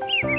감사합니다.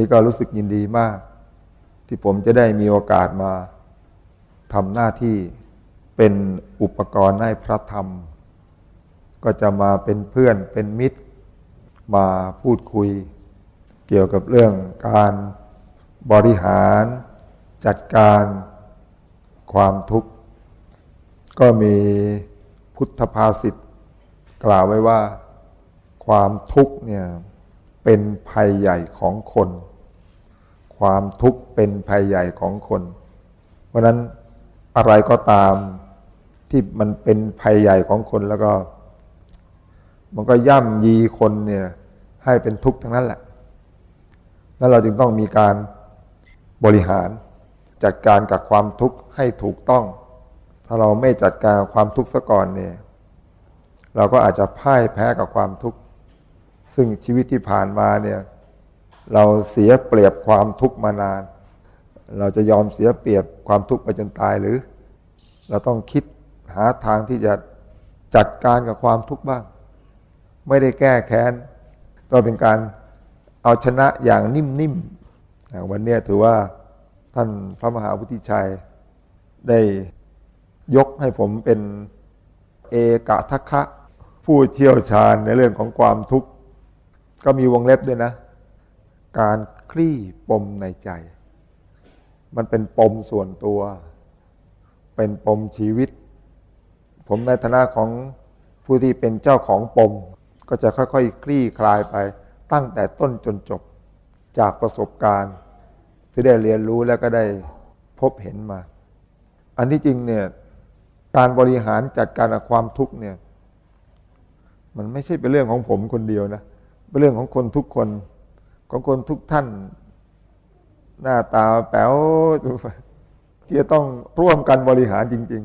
นี้ก็รู้สึกยินดีมาก ที่ผมจะได้มีโอกาสมาทำหน้าที่เป็นอุปกรณ์ให้พระธรรม ก็จะมาเป็นเพื่อนเป็นมิตร มาพูดคุย เกี่ยวกับเรื่องการบริหารจัดการความทุกข์ ก็มีพุทธภาษิตกล่าวไว้ว่าความทุกข์เนี่ยเป็นภัยใหญ่ของคน ความทุกข์เป็นภัยใหญ่ของคน เพราะนั้นอะไรก็ตามที่มันเป็นภัยใหญ่ของคนแล้วก็ มันก็ย่ำยีคนเนี่ยให้เป็นทุกข์ทั้งนั้นแหละนั้นเราจึงต้องมีการบริหารจัดการกับความทุกข์ให้ถูกต้อง ถ้าเราไม่จัดการความทุกข์ซะก่อนเนี่ยเราก็อาจจะพ่ายแพ้กับความทุกข์ ซึ่งชีวิตที่ผ่านมาเนี่ย เราเสียเปรียบความทุกข์มานาน เราจะยอมเสียเปรียบความทุกข์ไปจนตายหรือ เราต้องคิดหาทางที่จะจัดการกับความทุกข์บ้าง ไม่ได้แก้แค้นก็เป็นการเอาชนะอย่างนิ่มๆวันนี้ถือว่าท่านพระมหาวุฒิชัยได้ยกให้ผมเป็นเอกทัคคะ ผู้เชี่ยวชาญในเรื่องของความทุกข์ ก็มีวงเล็บด้วยนะ การคลี่ปมในใจ มันเป็นปมส่วนตัว เป็นปมชีวิต ผมในฐานะของผู้ที่เป็นเจ้าของปม ก็จะค่อยๆคคลี่คลายไป ตั้งแต่ต้นจนจบจากประสบการณ์ ที่ได้เรียนรู้แล้วก็ได้พบเห็นมา อันที่จริงเนี่ยการบริหารจัดการกับความทุกข์เนี่ย มันไม่ใช่เป็นเรื่องของผมคนเดียวนะ เป็นเรื่องของคนทุกคน ของคนทุกท่าน หน้าตาแป๋วที่จะต้องร่วมกันบริหารจริง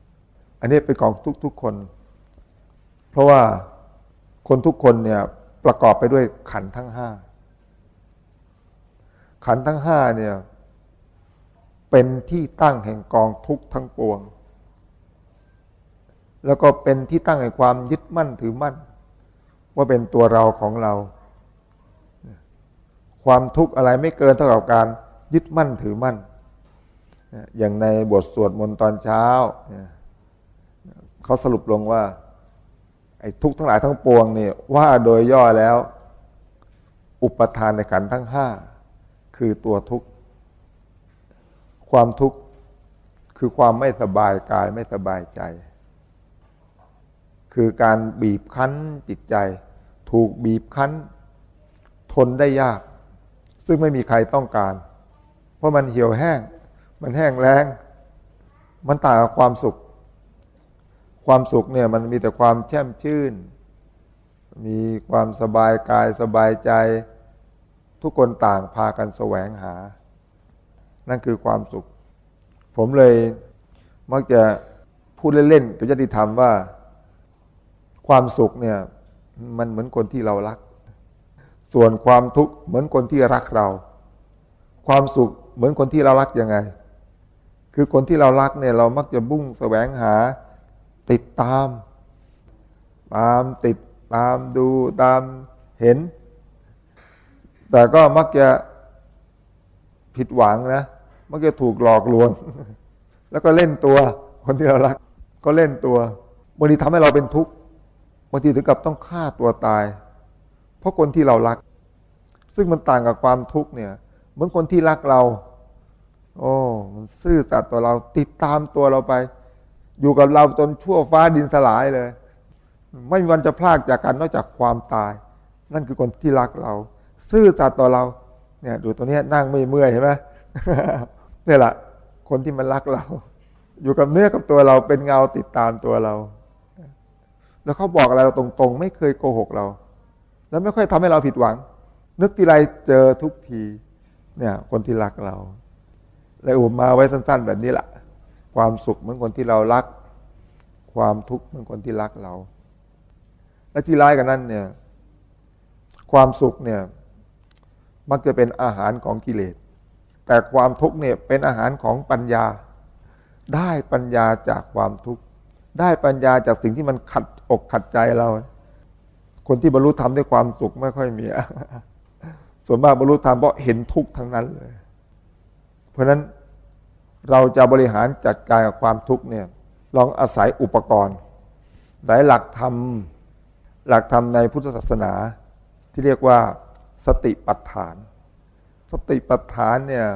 ๆ อันนี้เป็นของทุก ๆ คน เพราะว่าคนทุกคนเนี่ยประกอบไปด้วยขันทั้งห้าขันทั้งห้าเนี่ยเป็นที่ตั้งแห่งกองทุกทั้งปวง แล้วก็เป็นที่ตั้งแห่งความยึดมั่นถือมั่น ว่าเป็นตัวเราของเรา ความทุกข์อะไรไม่เกินเท่ากับการยึดมั่นถือมั่น อย่างในบทสวดมนต์ตอนเช้า เขาสรุปลงว่า ไอ้ทุกข์ทั้งหลายทั้งปวงเนี่ยว่าโดยย่อแล้ว อุปทานในขันทั้งห้าคือตัวทุกข์ความทุกข์คือความไม่สบายกายไม่สบายใจ คือการบีบคั้นจิตใจ ถูกบีบคั้น ทนได้ยาก ซึ่งไม่มีใครต้องการ เพราะมันเหี่ยวแห้ง มันแห้งแล้ง มันต่างกับความสุข ความสุขเนี่ยมันมีแต่ความแช่มชื่น มีความสบายกายสบายใจ ทุกคนต่างพากันแสวงหา นั่นคือความสุข ผมเลยมักจะพูดเล่นๆกับญาติธรรมว่า ความสุขเนี่ย มันเหมือนคนที่เรารัก ส่วนความทุกข์เหมือนคนที่รักเรา ความสุขเหมือนคนที่เรารักยังไง คือคนที่เรารักเนี่ยเรามักจะบุ้งแสวงหาติดตาม ตามติดตามดูตามเห็น แต่ก็มักจะผิดหวังนะ มักจะถูกหลอกลวง แล้วก็เล่นตัว คนที่เรารัก ก็เล่นตัวบางทีทำให้เราเป็นทุกข์บางทีถึงกับต้องฆ่าตัวตาย ราะคนที่เรารัก ซึ่งมันต่างกับความทุกข์เนี่ย เหมือนคนที่รักเรา โอ้มันซื่อสัตย์ต่อเราติดตามตัวเราไป อยู่กับเราจนชั่วฟ้าดินสลายเลย ไม่มีวันจะพลากจากกันนอกจากความตาย นั่นคือคนที่รักเรา ซื่อสัตย์ต่อเรา เนี่ยดูตัวนี้นั่งไม่เมื่อยเห็นไหมนี่แหละคนที่มันรักเรา อยู่กับเนื้อกับตัวเราเป็นเงาติดตามตัวเรา แล้วเขาบอกอะไรเราตรงๆ ไม่เคยโกหกเรา แล้วไม่ค่อยทำให้เราผิดหวัง นึกทีไรเจอทุกทีเนี่ยคนที่รักเราเลยอุมาไว้สั้น ๆ แบบนี้แหละความสุขเหมือนคนที่เรารัก ความทุกข์เหมือนคนที่รักเรา และที่ร้ายกันนั้นเนี่ย ความสุขเนี่ย มักจะเป็นอาหารของกิเลส แต่ความทุกข์เนี่ยเป็นอาหารของปัญญา ได้ปัญญาจากความทุกข์ได้ปัญญาจากสิ่งที่มันขัดอกขัดใจเรา คนที่บรรลุธรรมด้วยความสุขไม่ค่อยมี ส่วนมากบรรลุธรรมเพราะเห็นทุกข์ทั้งนั้นเลย เพราะฉะนั้นเราจะบริหารจัดการกับความทุกข์เนี่ยลองอาศัยอุปกรณ์หลายหลักธรรมหลักธรรมในพุทธศาสนา ที่เรียกว่าสติปัฏฐาน สติปัฏฐานเนี่ย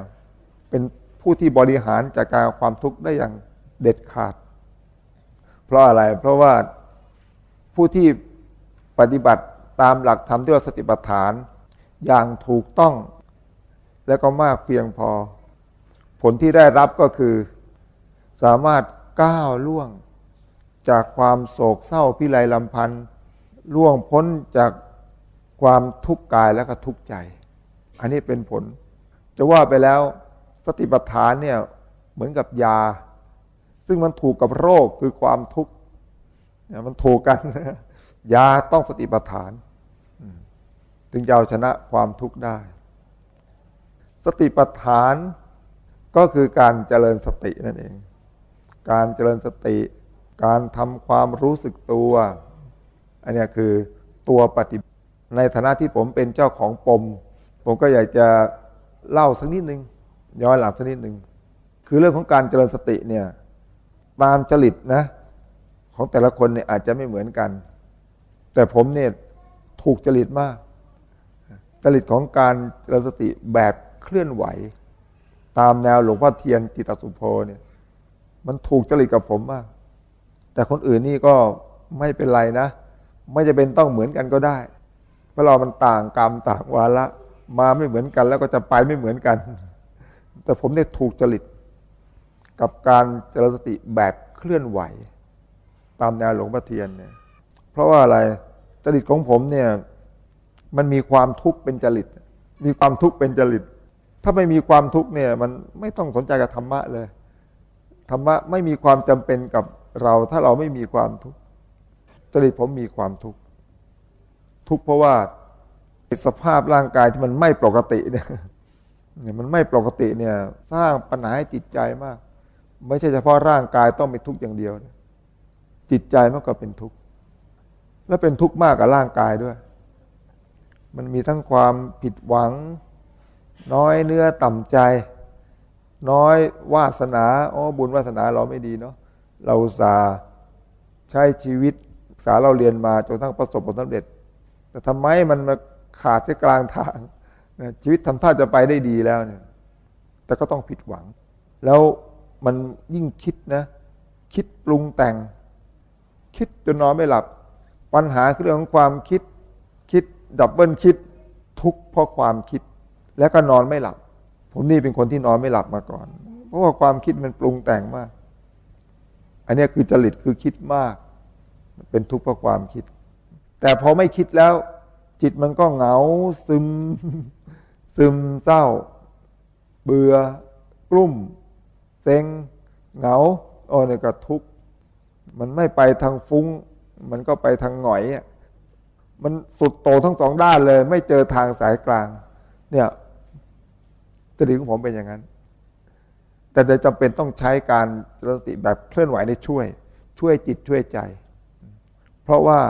เป็นผู้ที่บริหารจัดการความทุกข์ได้อย่างเด็ดขาด เพราะอะไรเพราะว่าผู้ที่ ปฏิบัติตามหลักธรรมที่ว่าสติปัฏฐาน อย่างถูกต้อง และก็มากเพียงพอ ผลที่ได้รับก็คือ สามารถก้าวล่วง จากความโศกเศร้าพิไรลำพันธ์ล่วงพ้นจากความทุกข์กายและก็ทุกข์ใจ อันนี้เป็นผล จะว่าไปแล้วสติปัฏฐานเนี่ยเหมือนกับยา ซึ่งมันถูกกับโรคคือความทุกข์มันถูกกัน ยาต้องสติปัฏฐานถึงจะเอาชนะความทุกข์ได้ สติปัฏฐานก็คือการเจริญสตินั่นเอง การเจริญสติ การทำความรู้สึกตัว อันนี้คือตัวปฏิบัติในฐานะที่ผมเป็นเจ้าของปม ผมก็อยากจะเล่าสักนิดหนึ่งย้อนหลังสักนิดหนึ่งคือเรื่องของการเจริญสติเนี่ยตามจริตนะของแต่ละคนเนี่ยอาจจะไม่เหมือนกัน แต่ผมเนี่ยถูกจริตมาก จริตของการเจริญสติแบบเคลื่อนไหว ตามแนวหลวงพ่อเทียนกิตสุโพเนี่ยมันถูกจริตกับผมมาก แต่คนอื่นนี่ก็ไม่เป็นไรนะ ไม่จะเป็นต้องเหมือนกันก็ได้ เพราะเรามันต่างกรรมต่างวาระมาไม่เหมือนกัน แล้วก็จะไปไม่เหมือนกัน แต่ผมเนี่ยถูกจริตกับการเจริญสติแบบเคลื่อนไหว ตามแนวหลวงพ่อเทียนเนี่ย เพราะว่าอะไรจริตของผมเนี่ยมันมีความทุกข์เป็นจริต มีความทุกข์เป็นจริต ถ้าไม่มีความทุกข์เนี่ยมันไม่ต้องสนใจกับธรรมะเลย ธรรมะไม่มีความจำเป็นกับเรา ถ้าเราไม่มีความทุกข์จริตผมมีความทุกข์ทุกข์เพราะว่าสภาพร่างกายที่มันไม่ปกติเนี่ยมันไม่ปกติเนี่ย สร้างปัญหาให้จิตใจมาก ไม่ใช่เฉพาะร่างกายต้องเป็นทุกข์อย่างเดียว จิตใจมันก็เป็นทุกข์ และเป็นทุกข์มากกับร่างกายด้วย มันมีทั้งความผิดหวัง น้อยเนื้อต่ำใจ น้อยวาสนาอ๋อบุญวาสนาเราไม่ดีเนาะเราสาใช้ชีวิตสาเราเรียนมาจนทั้งประสบผลสำเร็จ แต่ทำไมมันมาขาดที่กลางทางชีวิตทำท่าจะไปได้ดีแล้วเนี่ย แต่ก็ต้องผิดหวัง แล้วมันยิ่งคิดนะ คิดปรุงแต่ง คิดจนนอนไม่หลับ ปัญหาคือเรื่องของความคิดคิดดับเบิลคิดทุกเพราะความคิด แล้วก็นอนไม่หลับ ผมนี่เป็นคนที่นอนไม่หลับมาก่อน เพราะว่าความคิดมันปรุงแต่งมาก อันนี้คือจริตคือคิดมาก เป็นทุกข์เพราะความคิด แต่พอไม่คิดแล้ว จิตมันก็เหงาซึม ซึมเศร้า เบื่อกลุ่มเซ็งเหงาโอ้เนี่ยก็ทุกข์มันไม่ไปทางฟุง้ง มันก็ไปทางหงอยมันสุดโตทั้งสองด้านเลย ไม่เจอทางสายกลาง เนี่ยจริตของผมเป็นอย่างนั้น แต่จะจำเป็นต้องใช้การสติแบบเคลื่อนไหวในช่วย ช่วยจิตช่วยใจ เพราะว่า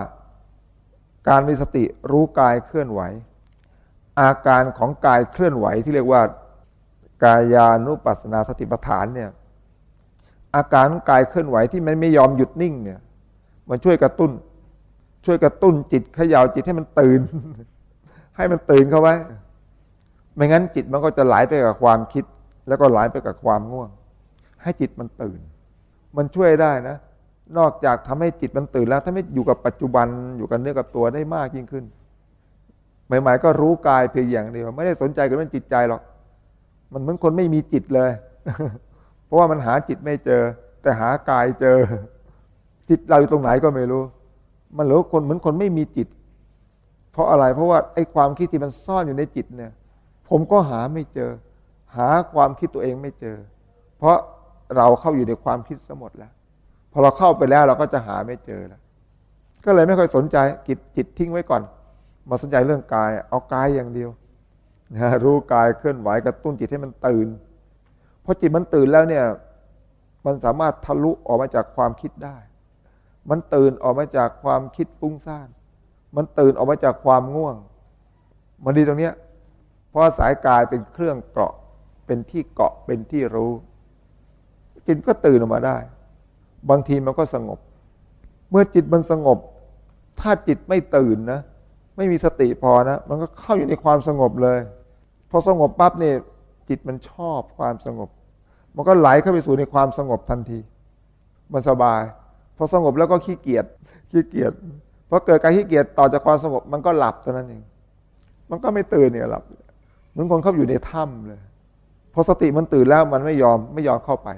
การมีสติรู้กายเคลื่อนไหว อาการของกายเคลื่อนไหวที่เรียกว่า กายานุปัสสนาสติปัฏฐานเนี่ยอาการกายเคลื่อนไหวที่มันไม่ยอมหยุดนิ่งเนี่ย มันช่วยกระตุ้น ช่วยกระตุ้นจิตเขย่าจิตให้มันตื่น ให้มันตื่นเข้าไว้ ไม่งั้นจิตมันก็จะไหลไปกับความคิด แล้วก็ไหลไปกับความง่วง ให้จิตมันตื่น มันช่วยได้นะ นอกจากทำให้จิตมันตื่นแล้ว ถ้าไม่อยู่กับปัจจุบันอยู่กับเนื้อกับตัวได้มากยิ่งขึ้นใหม่ๆก็รู้กายเพียงอย่างเดียวไม่ได้สนใจกับเรื่องจิตใจหรอก มันเหมือนคนไม่มีจิตเลย เพราะว่ามันหาจิตไม่เจอ แต่หากายเจอ จิตเราอยู่ตรงไหนก็ไม่รู้ มันเหลือคนเหมือนคนไม่มีจิต เพราะอะไร เพราะว่าไอ้ความคิดที่มันซ่อนอยู่ในจิตเนี่ย ผมก็หาไม่เจอ หาความคิดตัวเองไม่เจอ เพราะเราเข้าอยู่ในความคิดสมดแล้วพอเราเข้าไปแล้วเราก็จะหาไม่เจอแล้วก็เลยไม่ค่อยสนใจจิตจิตทิ้งไว้ก่อน มาสนใจเรื่องกาย เอากายอย่างเดียวนะรู้กายเคลื่อนไหวกระตุ้นจิตให้มันตื่นพอจิตมันตื่นแล้วเนี่ย มันสามารถทะลุออกมาจากความคิดได้ มันตื่นออกมาจากความคิดฟุ้งซ่าน มันตื่นออกมาจากความง่วง มันดีตรงเนี้ยเพราะสายกายเป็นเครื่องเกาะ เป็นที่เกาะเป็นที่รู้จิตก็ตื่นออกมาได้ บางทีมันก็สงบ เมื่อจิตมันสงบ ถ้าจิตไม่ตื่นนะไม่มีสติพอนะ มันก็เข้าอยู่ในความสงบเลย พอสงบปั๊บเนี่ยจิตมันชอบความสงบ มันก็ไหลเข้าไปสู่ในความสงบทันที มันสบาย พอสงบแล้วก็ขี้เกียจขี้เกียจพอเกิดการขี้เกียจต่อจากความสงบมันก็หลับเท่านั้นเอง มันก็ไม่ตื่นเนี่ยหลับเหมือนคนเข้าอยู่ในถ้ำเลย พอสติมันตื่นแล้วมันไม่ยอมไม่ยอมเข้าไป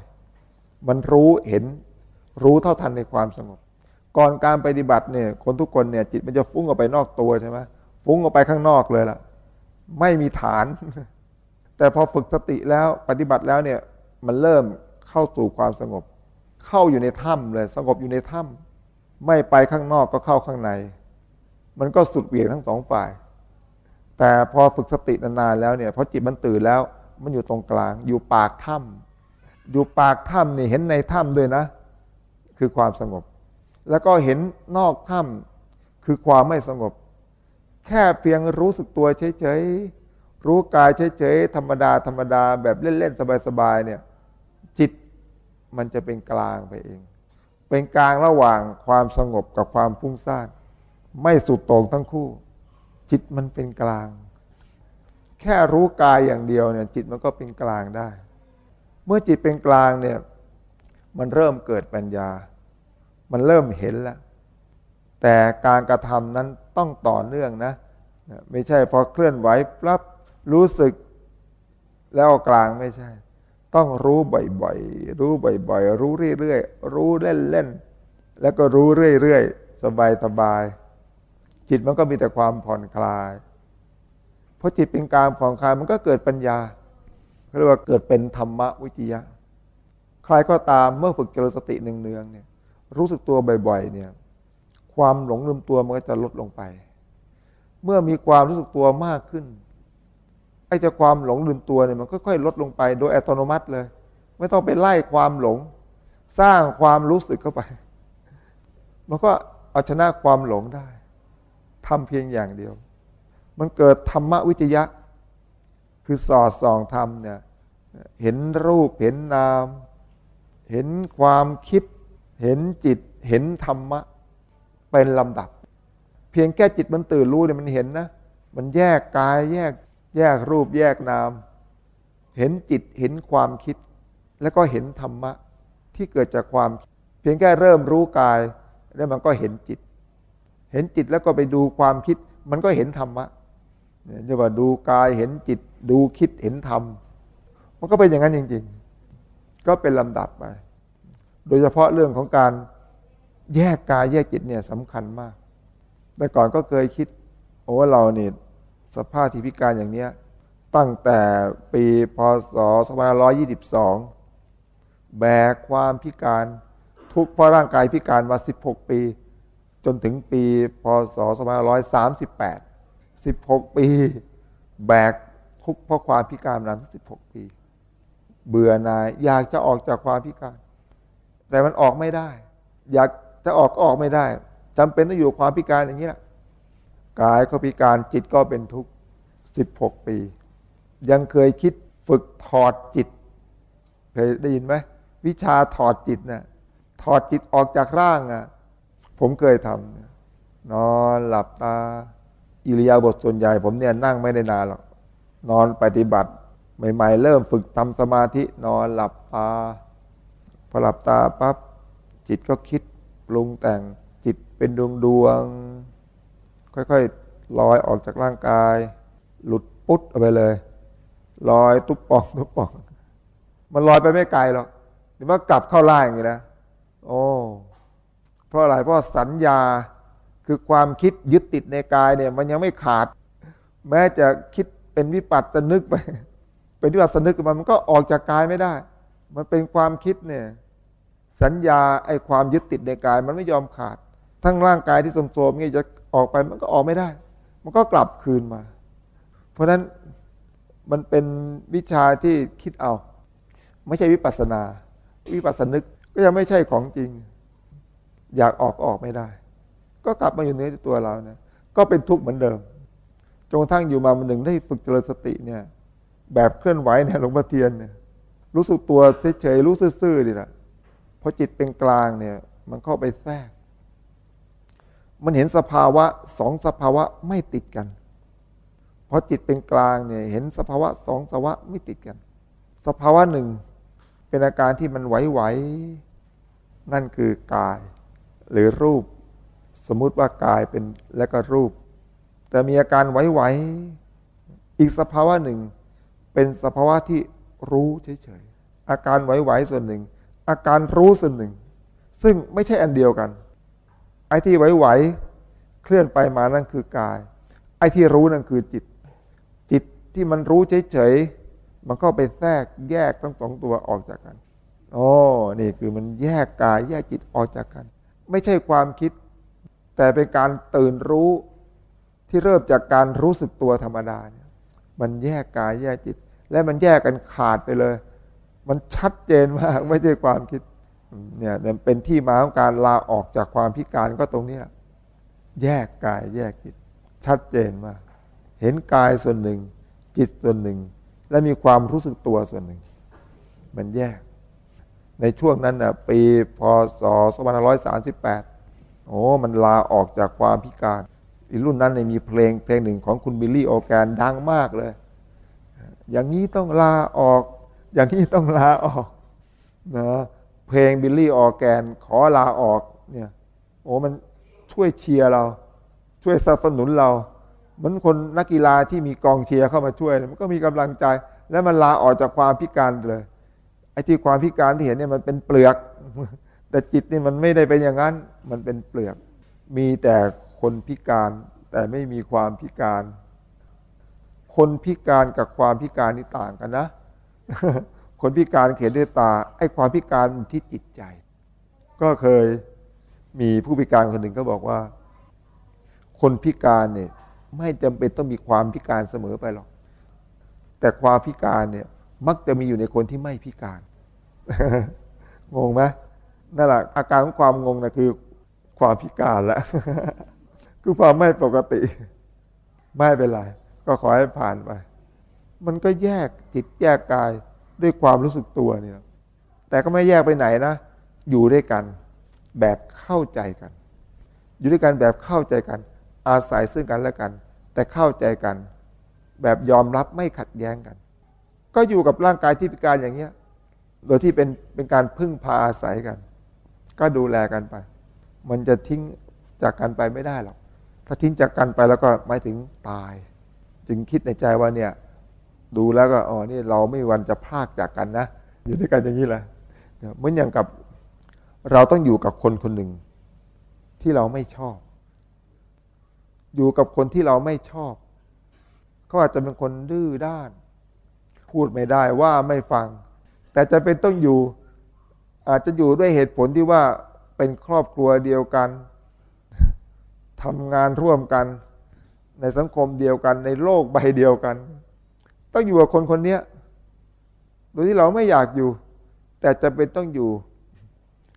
มันรู้เห็นรู้เท่าทันในความสงบ ก่อนการปฏิบัติเนี่ย คนทุกคนเนี่ยจิตมันจะฟุ้งออกไปนอกตัวใช่ไหมฟุ้งออกไปข้างนอกเลยล่ะ ไม่มีฐาน แต่พอฝึกสติแล้วปฏิบัติแล้วเนี่ย มันเริ่มเข้าสู่ความสงบ เข้าอยู่ในถ้ำเลย สงบอยู่ในถ้ำไม่ไปข้างนอกก็เข้าข้างใน มันก็สุดเวียงทั้งสองฝ่าย แต่พอฝึกสตินานๆแล้วเนี่ยพอจิตมันตื่นแล้ว มันอยู่ตรงกลาง อยู่ปากถ้ำอยู่ปากถ้ำนี่เห็นในถ้ำด้วยนะ คือความสงบ แล้วก็เห็นนอกถ้ำคือความไม่สงบ แค่เพียงรู้สึกตัวเฉยๆรู้กายเฉยๆธรรมดาธรรมดาแบบเล่นๆ สบายๆเนี่ย จิต มันจะเป็นกลางไปเอง เป็นกลางระหว่างความสงบกับความพุ่งซ่านไม่สุดโต่งทั้งคู่ จิตมันเป็นกลาง แค่รู้กายอย่างเดียวเนี่ย จิตมันก็เป็นกลางได้ เมื่อจิตเป็นกลางเนี่ย มันเริ่มเกิดปัญญา มันเริ่มเห็นแล้ว แต่การกระทำนั้นต้องต่อเนื่องนะ ไม่ใช่พอเคลื่อนไหวปั๊บรู้สึกแล้วกลางไม่ใช่ ต้องรู้บ่อยๆ รู้บ่อยๆ รู้เรื่อยๆ รู้เล่นๆ แล้วก็รู้เรื่อยๆ สบายๆ จิตมันก็มีแต่ความผ่อนคลาย เพราะจิตเป็นกลารผ่อนคลายมันก็เกิดปัญญาเรียกว่าเกิดเป็นธรรมวิจยะ ใครก็ตามเมื่อฝึกเจริญสติเนืองๆเนี่ย รู้สึกตัวบ่อยๆ เนี่ย ความหลงลืมตัวมันก็จะลดลงไป เมื่อมีความรู้สึกตัวมากขึ้น ไอ้จะความหลงลืมตัวเนี่ยมันค่อยๆลดลงไปโดยอัตโนมัติเลย ไม่ต้องไปไล่ความหลง สร้างความรู้สึกเข้าไป มันก็เอาชนะความหลงได้ทำเพียงอย่างเดียว มันเกิดธรรมวิจยะ คือสอดส่องธรรมเนี่ยเห็นรูปเห็นนาม เห็นความคิด เห็นจิต เห็นธรรมะ เป็นลำดับ เพียงแค่จิตมันตื่นรู้เนี่ยมันเห็นนะ มันแยกกายแยก แยกรูปแยกนาม เห็นจิตเห็นความคิด แล้วก็เห็นธรรมะที่เกิดจากความ เพียงแค่เริ่มรู้กาย แล้วมันก็เห็นจิต เห็นจิตแล้วก็ไปดูความคิด มันก็เห็นธรรมะเรียกว่าดูกายเห็นจิต ดูคิดเห็นธรรม มันก็เป็นอย่างนั้นจริง ๆ ก็เป็นลำดับไป โดยเฉพาะเรื่องของการแยกกายแยกจิตเนี่ยสำคัญมาก แต่ก่อนก็เคยคิดโอ้เราเนี่ย สภาพที่พิการอย่างเนี้ยตั้งแต่ปีพศ2522 แบกความพิการทุกเพราะร่างกายพิการมา 16 ปี จนถึงปี พศ2538 16 ปี แบกทุกเพราะความพิการมาทั้ง16 ปี เบื่อนายอยากจะออกจากความพิการ แต่มันออกไม่ได้ อยากจะออกก็ออกไม่ได้จำเป็นต้องอยู่ความพิการอย่างนี้แหละ กายก็พิการจิตก็เป็นทุกข์สิบหกปี ยังเคยคิดฝึกถอดจิต เคยได้ยินไหม วิชาถอดจิตนะ่ะถอดจิตออกจากร่างอะ่ะผมเคยทำนอนหลับตา อิริยาบถส่วนใหญ่ ผมเนี่ยนั่งไม่ได้นานหรอกนอนปฏิบัติใหม่ๆ เริ่มฝึกทำสมาธินอนหลับตาพอหลับตาปั๊บจิตก็คิดปรุงแต่งจิตเป็นดวงดวง ค่อยๆลอยออกจากร่างกาย หลุดปุ๊ดออกไปเลย ลอยตุ๊บป่องตุ๊บป่อง มันลอยไปไม่ไกลหรอกเดี๋ยวมันกลับเข้าล่างอย่างนี้นะโอ้เพราะอะไรเพราะสัญญาคือความคิดยึดติดในกายเนี่ย มันยังไม่ขาด แม้จะคิดเป็นวิปัสสนึกไป เป็นวิปัสสนึกมันมันก็ออกจากกายไม่ได้ มันเป็นความคิดเนี่ยสัญญาไอ้ความยึดติดในกาย มันไม่ยอมขาด ทั้งร่างกายที่โทมๆงี้จะ ออกไปมันก็ออกไม่ได้ มันก็กลับคืนมา เพราะนั้นมันเป็นวิชาที่คิดเอา ไม่ใช่วิปัสนา วิปัสสนึกก็ยังไม่ใช่ของจริง อยากออกออกไม่ได้ ก็กลับมาอยู่ในตัวเราเนะก็เป็นทุกข์เหมือนเดิมจนกระทั่งอยู่มาวันหนึ่งได้ฝึกเจริญสติเนี่ย แบบเคลื่อนไหวเนี่ยหลวงพ่อเทียนเนี่ย รู้สึกตัวเฉยๆรู้ซื่อๆดีละพอจิตเป็นกลางเนี่ย มันเข้าไปแทรก มันเห็นสภาวะสองสภาวะไม่ติดกันเพอจิตเป็นกลางเนี่ยเห็นสภาวะสองสภาวะไม่ติดกัน สภาวะหนึ่งเป็นอาการที่มันไหวๆนั่นคือกาย หรือรูป สมมุติว่ากายเป็นและก็รูป แต่มีอาการไหวๆอีกสภาวะหนึ่ง เป็นสภาวะที่รู้เฉยๆอาการไหวๆส่วนหนึ่ง อาการรู้ส่วนหนึ่ง ซึ่งไม่ใช่อันเดียวกัน ไอ้ที่ไหวๆเคลื่อนไปมานั่นคือกาย ไอ้ที่รู้นั่นคือจิต จิตที่มันรู้เฉยๆมันก็ไปแทรกแยกทั้งสองตัวออกจากกันโอ้นี่คือมันแยกกาย แยกจิตออกจากกัน ไม่ใช่ความคิด แต่เป็นการตื่นรู้ที่เริ่มจากการรู้สึกตัวธรรมดาเนี่ยมันแยกกายแยกจิต และมันแยกกันขาดไปเลย มันชัดเจนมากไม่ใช่ความคิด เนี่ยเป็นที่มาของการลาออกจากความพิการก็ตรงนี้แหละแยกกายแยกจิต ชัดเจนมาก เห็นกายส่วนหนึ่ง จิตส่วนหนึ่ง และมีความรู้สึกตัวส่วนหนึ่ง มันแยก ในช่วงนั้นนะปีพศ2538 โอ้ มันลาออกจากความพิการอีรุ่นนั้นเนี่ยมีเพลงเพลงหนึ่งของคุณบิลลี่โอแกนดังมากเลย อย่างนี้ต้องลาออก อย่างนี้ต้องลาออกนะ เพลงบิลลี่ออแกน ขอลาออกเนี่ยโอ้มันช่วยเชียร์เรา ช่วยสนับสนุนเรา เหมือนคนนักกีฬาที่มีกองเชียร์เข้ามาช่วยมันก็มีกำลังใจ แล้วมันลาออกจากความพิการเลยไอ้ที่ความพิการที่เห็นเนี่ยมันเป็นเปลือก แต่จิตนี่มันไม่ได้เป็นอย่างนั้น มันเป็นเปลือก มีแต่คนพิการแต่ไม่มีความพิการ คนพิการกับความพิการนี่ต่างกันนะ คนพิการเขียนด้วยตาไอ้ความพิการที่จิตใจ ก็เคยมีผู้พิการคนหนึ่งก็บอกว่า คนพิการเนี่ยไม่จำเป็นต้องมีความพิการเสมอไปหรอก แต่ความพิการเนี่ย มักจะมีอยู่ในคนที่ไม่พิการ งงไหมนั่นแหละอาการของความงงนะคือ ความพิการล้วคือความไม่ปกติ ไม่เป็นไร ก็ขอให้ผ่านไป มันก็แยกจิตแยกกาย ด้วยความรู้สึกตัวเนี่ย แต่ก็ไม่แยกไปไหนนะ อยู่ด้วยกัน แบบเข้าใจกัน อยู่ด้วยกันแบบเข้าใจกัน อาศัยซึ่งกันและกัน แต่เข้าใจกัน แบบยอมรับไม่ขัดแย้งกัน ก็อยู่กับร่างกายที่พิการอย่างเนี้ย โดยที่เป็นเป็นการพึ่งพาอาศัยกัน ก็ดูแลกันไป มันจะทิ้งจากกันไปไม่ได้หรอก ถ้าทิ้งจากกันไปแล้วก็หมายถึงตาย จึงคิดในใจว่าเนี่ย ดูแล้วก็อ๋อนี่เราไม่วันจะพากจากกันนะอยู่ด้วยกันอย่างนี้แหละเหมือนอย่างกับเราต้องอยู่กับคนคนหนึ่ง ที่เราไม่ชอบ อยู่กับคนที่เราไม่ชอบเขาอาจจะเป็นคนดื้อด้าน พูดไม่ได้ว่าไม่ฟัง แต่จะเป็นต้องอยู่ อาจจะอยู่ด้วยเหตุผลที่ว่าเป็นครอบครัวเดียวกันทำงานร่วมกัน ในสังคมเดียวกัน ในโลกใบเดียวกัน ต้องอยู่กับคนคนนี้โดยที่เราไม่อยากอยู่ แต่จะเป็นต้องอยู่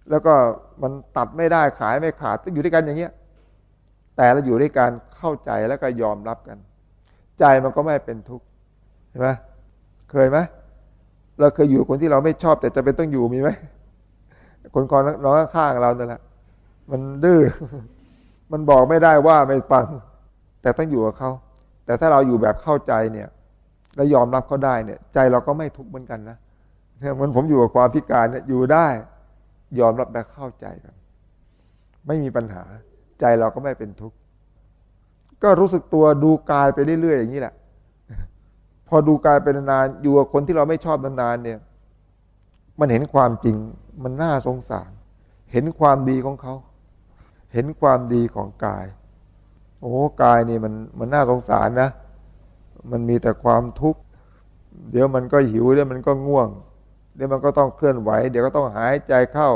แล้วก็มันตัดไม่ได้ขายไม่ขาดต้องอยู่ด้วยกันอย่างเงี้ย แต่เราอยู่ด้วยการเข้าใจแล้วก็ยอมรับกัน ใจมันก็ไม่เป็นทุกข์เห็นไหมเคยไหมเราเคยอยู่คนที่เราไม่ชอบ แต่จะเป็นต้องอยู่มีไหมคนกอนน้องข้างเราเนั่นแหละ มันดื้อมันบอกไม่ได้ว่าไม่ฟัง แต่ต้องอยู่กับเขาแต่ถ้าเราอยู่แบบเข้าใจเนี่ย และยอมรับเขาได้เนี่ย ใจเราก็ไม่ทุกข์เหมือนกันนะเหมือนผมอยู่กับความพิการเนี่ยอยู่ได้ ยอมรับและเข้าใจกัน ไม่มีปัญหา ใจเราก็ไม่เป็นทุกข์ก็รู้สึกตัวดูกายไปเรื่อยๆอย่างนี้แหละ พอดูกายไปนานๆอยู่กับคนที่เราไม่ชอบนานๆเนี่ย มันเห็นความจริงมันน่าสงสาร เห็นความดีของเขา เห็นความดีของกาย โอ้กายนี่มันมันน่าสงสารนะ มันมีแต่ความทุกข์ เดี๋ยวมันก็หิวเดี๋ยวมันก็ง่วง เดี๋ยวมันก็ต้องเคลื่อนไหว เดี๋ยวก็ต้องหายใจเข้า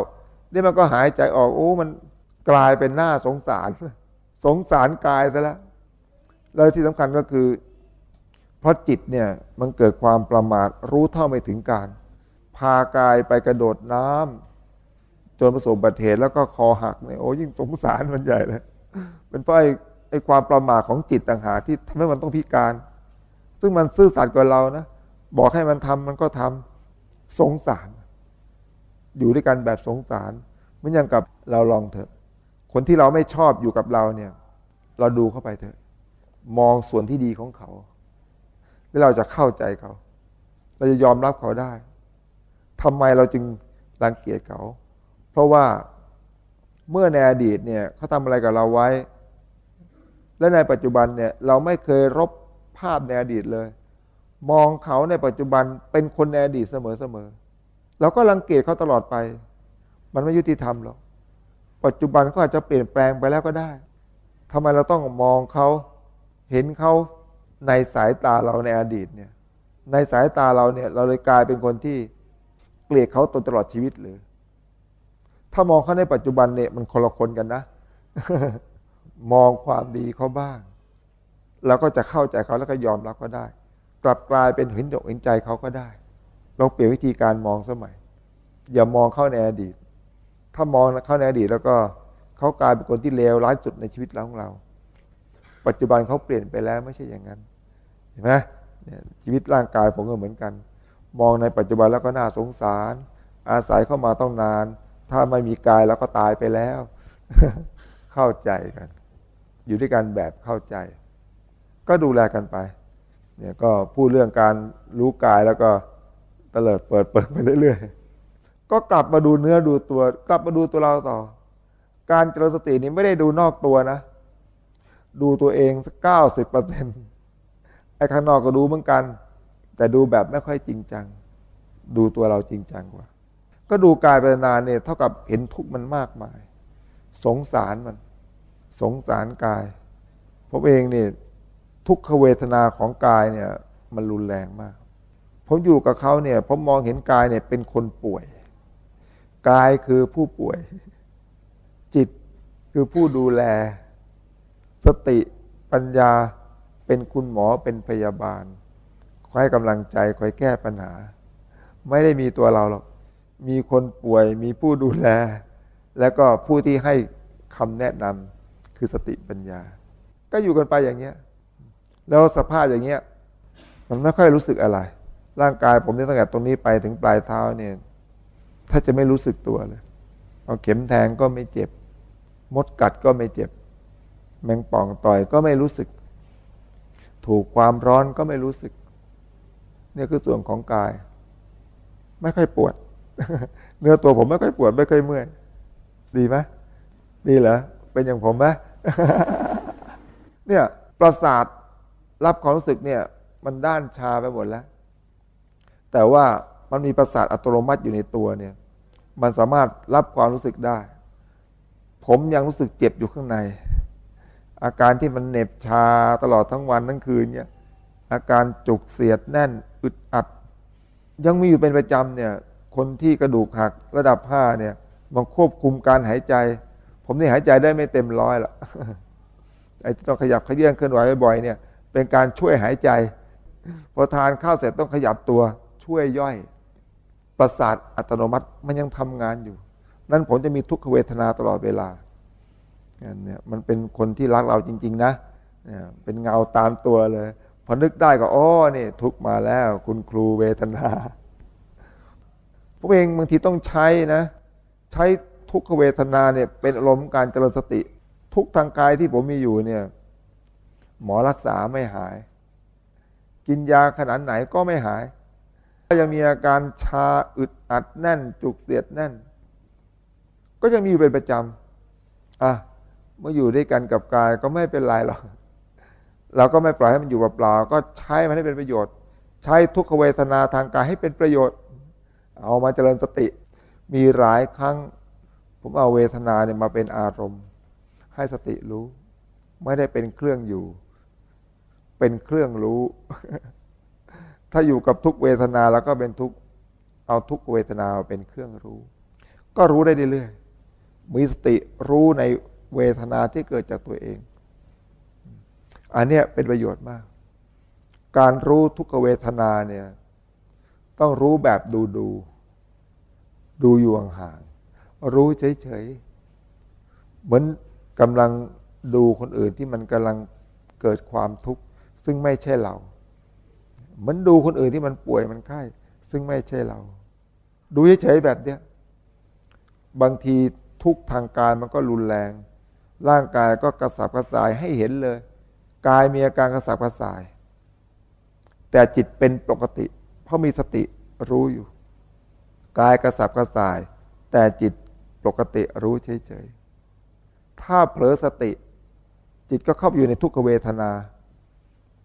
เดี๋ยวมันก็หายใจออกโอ้มันกลายเป็นหน้าสงสาร สงสารกายซะแล้วแล้วที่สำคัญก็คือ เพราะจิตเนี่ยมันเกิดความประมาทรู้เท่าไม่ถึงการ พากายไปกระโดดน้ำจนประสบอุบัติเหตุแล้วก็คอหักเนี่ยโอ้ยิ่งสงสารมันใหญ่เลยเป็นเพราะไอ้ไอ้ความประมาทของจิตต่างหากที่ทำให้มันต้องพิการ ซึ่งมันซื่อสัตย์กับเรานะ บอกให้มันทำมันก็ทำสงสาร อยู่ด้วยกันแบบสงสารเหมือนอย่างกับเราลองเถอะ คนที่เราไม่ชอบอยู่กับเราเนี่ย เราดูเข้าไปเถอะ มองส่วนที่ดีของเขา แล้วเราจะเข้าใจเขา เราจะยอมรับเขาได้ทำไมเราจึงรังเกียจเขา เพราะว่าเมื่อในอดีตเนี่ยเขาทำอะไรกับเราไว้ และในปัจจุบันเนี่ย เราไม่เคยรบ ภาพในอดีตเลย มองเขาในปัจจุบันเป็นคนในอดีตเสมอๆเราก็รังเกียจเขาตลอดไป มันไม่ยุติธรรมหรอกปัจจุบันก็อาจจะเปลี่ยนแปลงไปแล้วก็ได้ทำไมเราต้องมองเขาเห็นเขาในสายตาเราในอดีตเนี่ย ในสายตาเราเนี่ย เราเลยกลายเป็นคนที่เกลียดเขาตลอดชีวิตหรือ ถ้ามองเขาในปัจจุบันเนี่ยมันคนละคนกันนะ มองความดีเขาบ้าง เราก็จะเข้าใจเขาแล้วก็ยอมรับก็ได้ กลับกลายเป็นเห็นอกเห็นใจเขาก็ได้ลองเปลี่ยนวิธีการมองสมัย อย่ามองเข้าในอดีต ถ้ามองเข้าในอดีตแล้วก็เขากลายเป็นคนที่เลวร้ายสุดในชีวิตเราของเรา ปัจจุบันเขาเปลี่ยนไปแล้วไม่ใช่อย่างนั้นเห็นไหมชีวิตร่างกายผมก็เหมือนกัน มองในปัจจุบันแล้วก็น่าสงสาร อาศัยเข้ามาต้องนาน ถ้าไม่มีกายแล้วก็ตายไปแล้ว เข้าใจกัน อยู่ด้วยกันแบบเข้าใจ ก็ดูแลกันไปเนี่ยก็พูดเรื่องการรู้กายแล้วก็เตลิดเปิดเปิดไปเรื่อยๆก็กลับมาดูเนื้อดูตัว กลับมาดูตัวเราต่อ การเจริญสตินี้ไม่ได้ดูนอกตัวนะ ดูตัวเองสักเก้าสิบเปอร์เซ็นไอ้ข้างนอกก็ดูเหมือนกัน แต่ดูแบบไม่ค่อยจริงจัง ดูตัวเราจริงจังกว่า ก็ดูกายไปนานเนี่ยเท่ากับเห็นทุกข์มันมากมาย สงสารมัน สงสารกายผมเองเนี่ย ทุกขเวทนาของกายเนี่ยมันรุนแรงมาก ผมอยู่กับเขาเนี่ยผมมองเห็นกายเนี่ยเป็นคนป่วย กายคือผู้ป่วย จิตคือผู้ดูแล สติปัญญาเป็นคุณหมอเป็นพยาบาลคอยกำลังใจคอยแก้ปัญหา ไม่ได้มีตัวเราหรอกมีคนป่วยมีผู้ดูแล แล้วก็ผู้ที่ให้คำแนะนำคือสติปัญญา ก็อยู่กันไปอย่างเงี้ย แล้วสภาพอย่างเงี้ย มันไม่ค่อยรู้สึกอะไร ร่างกายผมเนี่ยตั้งแต่ตรงนี้ไปถึงปลายเท้าเนี่ย ถ้าจะไม่รู้สึกตัวเลยเอาเข็มแทงก็ไม่เจ็บ มดกัดก็ไม่เจ็บ แมงป่องต่อยก็ไม่รู้สึก ถูกความร้อนก็ไม่รู้สึก เนี่ยคือส่วนของกาย ไม่ค่อยปวด เนื้อตัวผมไม่ค่อยปวด ไม่ค่อยเมื่อย ดีไหมดีเหรอ เป็นอย่างผมไหมเนี่ยประสาท รับความรู้สึกเนี่ยมันด้านชาไปหมดแล้ว แต่ว่ามันมีประสาทอัตโนมัติอยู่ในตัวเนี่ย มันสามารถรับความรู้สึกได้ ผมยังรู้สึกเจ็บอยู่ข้างใน อาการที่มันเหน็บชาตลอดทั้งวันทั้งคืนเนี่ยอาการจุกเสียดแน่นอึดอัด ยังมีอยู่เป็นประจำเนี่ย คนที่กระดูกหักระดับห้าเนี่ยมันควบคุมการหายใจ ผมนี่หายใจได้ไม่เต็มร้อยละไอ้ต้องขยับขยื่นเคลื่อนไหวบ่อยๆเนี่ย เป็นการช่วยหายใจ พอทานข้าวเสร็จต้องขยับตัวช่วยย่อย ประสาทอัตโนมัติมันยังทำงานอยู่ นั่นผมจะมีทุกขเวทนาตลอดเวลาเนี่ยมันเป็นคนที่รักเราจริง ๆ นะเนี่ยเป็นเงาตามตัวเลย พอนึกได้ก็อ๋อนี่ทุกมาแล้ว คุณครูเวทนาผมเองบางทีต้องใช้นะ ใช้ทุกขเวทนาเนี่ยเป็นอารมณ์การเจริญสติ ทุกทางกายที่ผมมีอยู่เนี่ย หมอรักษาไม่หาย กินยาขนาดไหนก็ไม่หายยังมีอาการชาอึดอัดแน่น จุกเสียดแน่น ก็ยังมีอยู่เป็นประจำอะเมื่ออยู่ด้วยกันกับกายก็ไม่เป็นไรหรอกเราก็ไม่ปล่อยให้มันอยู่เปล่าๆก็ใช้มันให้เป็นประโยชน์ ใช้ทุกขเวทนาทางกายให้เป็นประโยชน์ เอามาเจริญสติ มีหลายครั้ง ผมเอาเวทนาเนี่ยมาเป็นอารมณ์ ให้สติรู้ ไม่ได้เป็นเครื่องอยู่ เป็นเครื่องรู้ ถ้าอยู่กับทุกเวทนาแล้วก็เป็นทุกเอาทุกเวทนาเป็นเครื่องรู้ ก็รู้ได้เรื่อยๆมีสติรู้ในเวทนาที่เกิดจากตัวเอง อันเนี้ยเป็นประโยชน์มาก การรู้ทุกเวทนาเนี่ย ต้องรู้แบบดูดูดูอยู่ห่างๆรู้เฉยๆเหมือนกำลังดูคนอื่นที่มันกำลังเกิดความทุกข์ ซึ่งไม่ใช่เรา เหมือนดูคนอื่นที่มันป่วยมันไข้ ซึ่งไม่ใช่เรา ดูเฉยๆแบบเนี้ยบางทีทุกทางกายมันก็รุนแรง ร่างกายก็กระสับกระส่ายให้เห็นเลย กายมีอาการกระสับกระส่าย แต่จิตเป็นปกติ เพราะมีสติรู้อยู่ กายกระสับกระส่าย แต่จิตปกติรู้เฉยๆถ้าเผลอสติ จิตก็เข้าไปอยู่ในทุกขเวทนา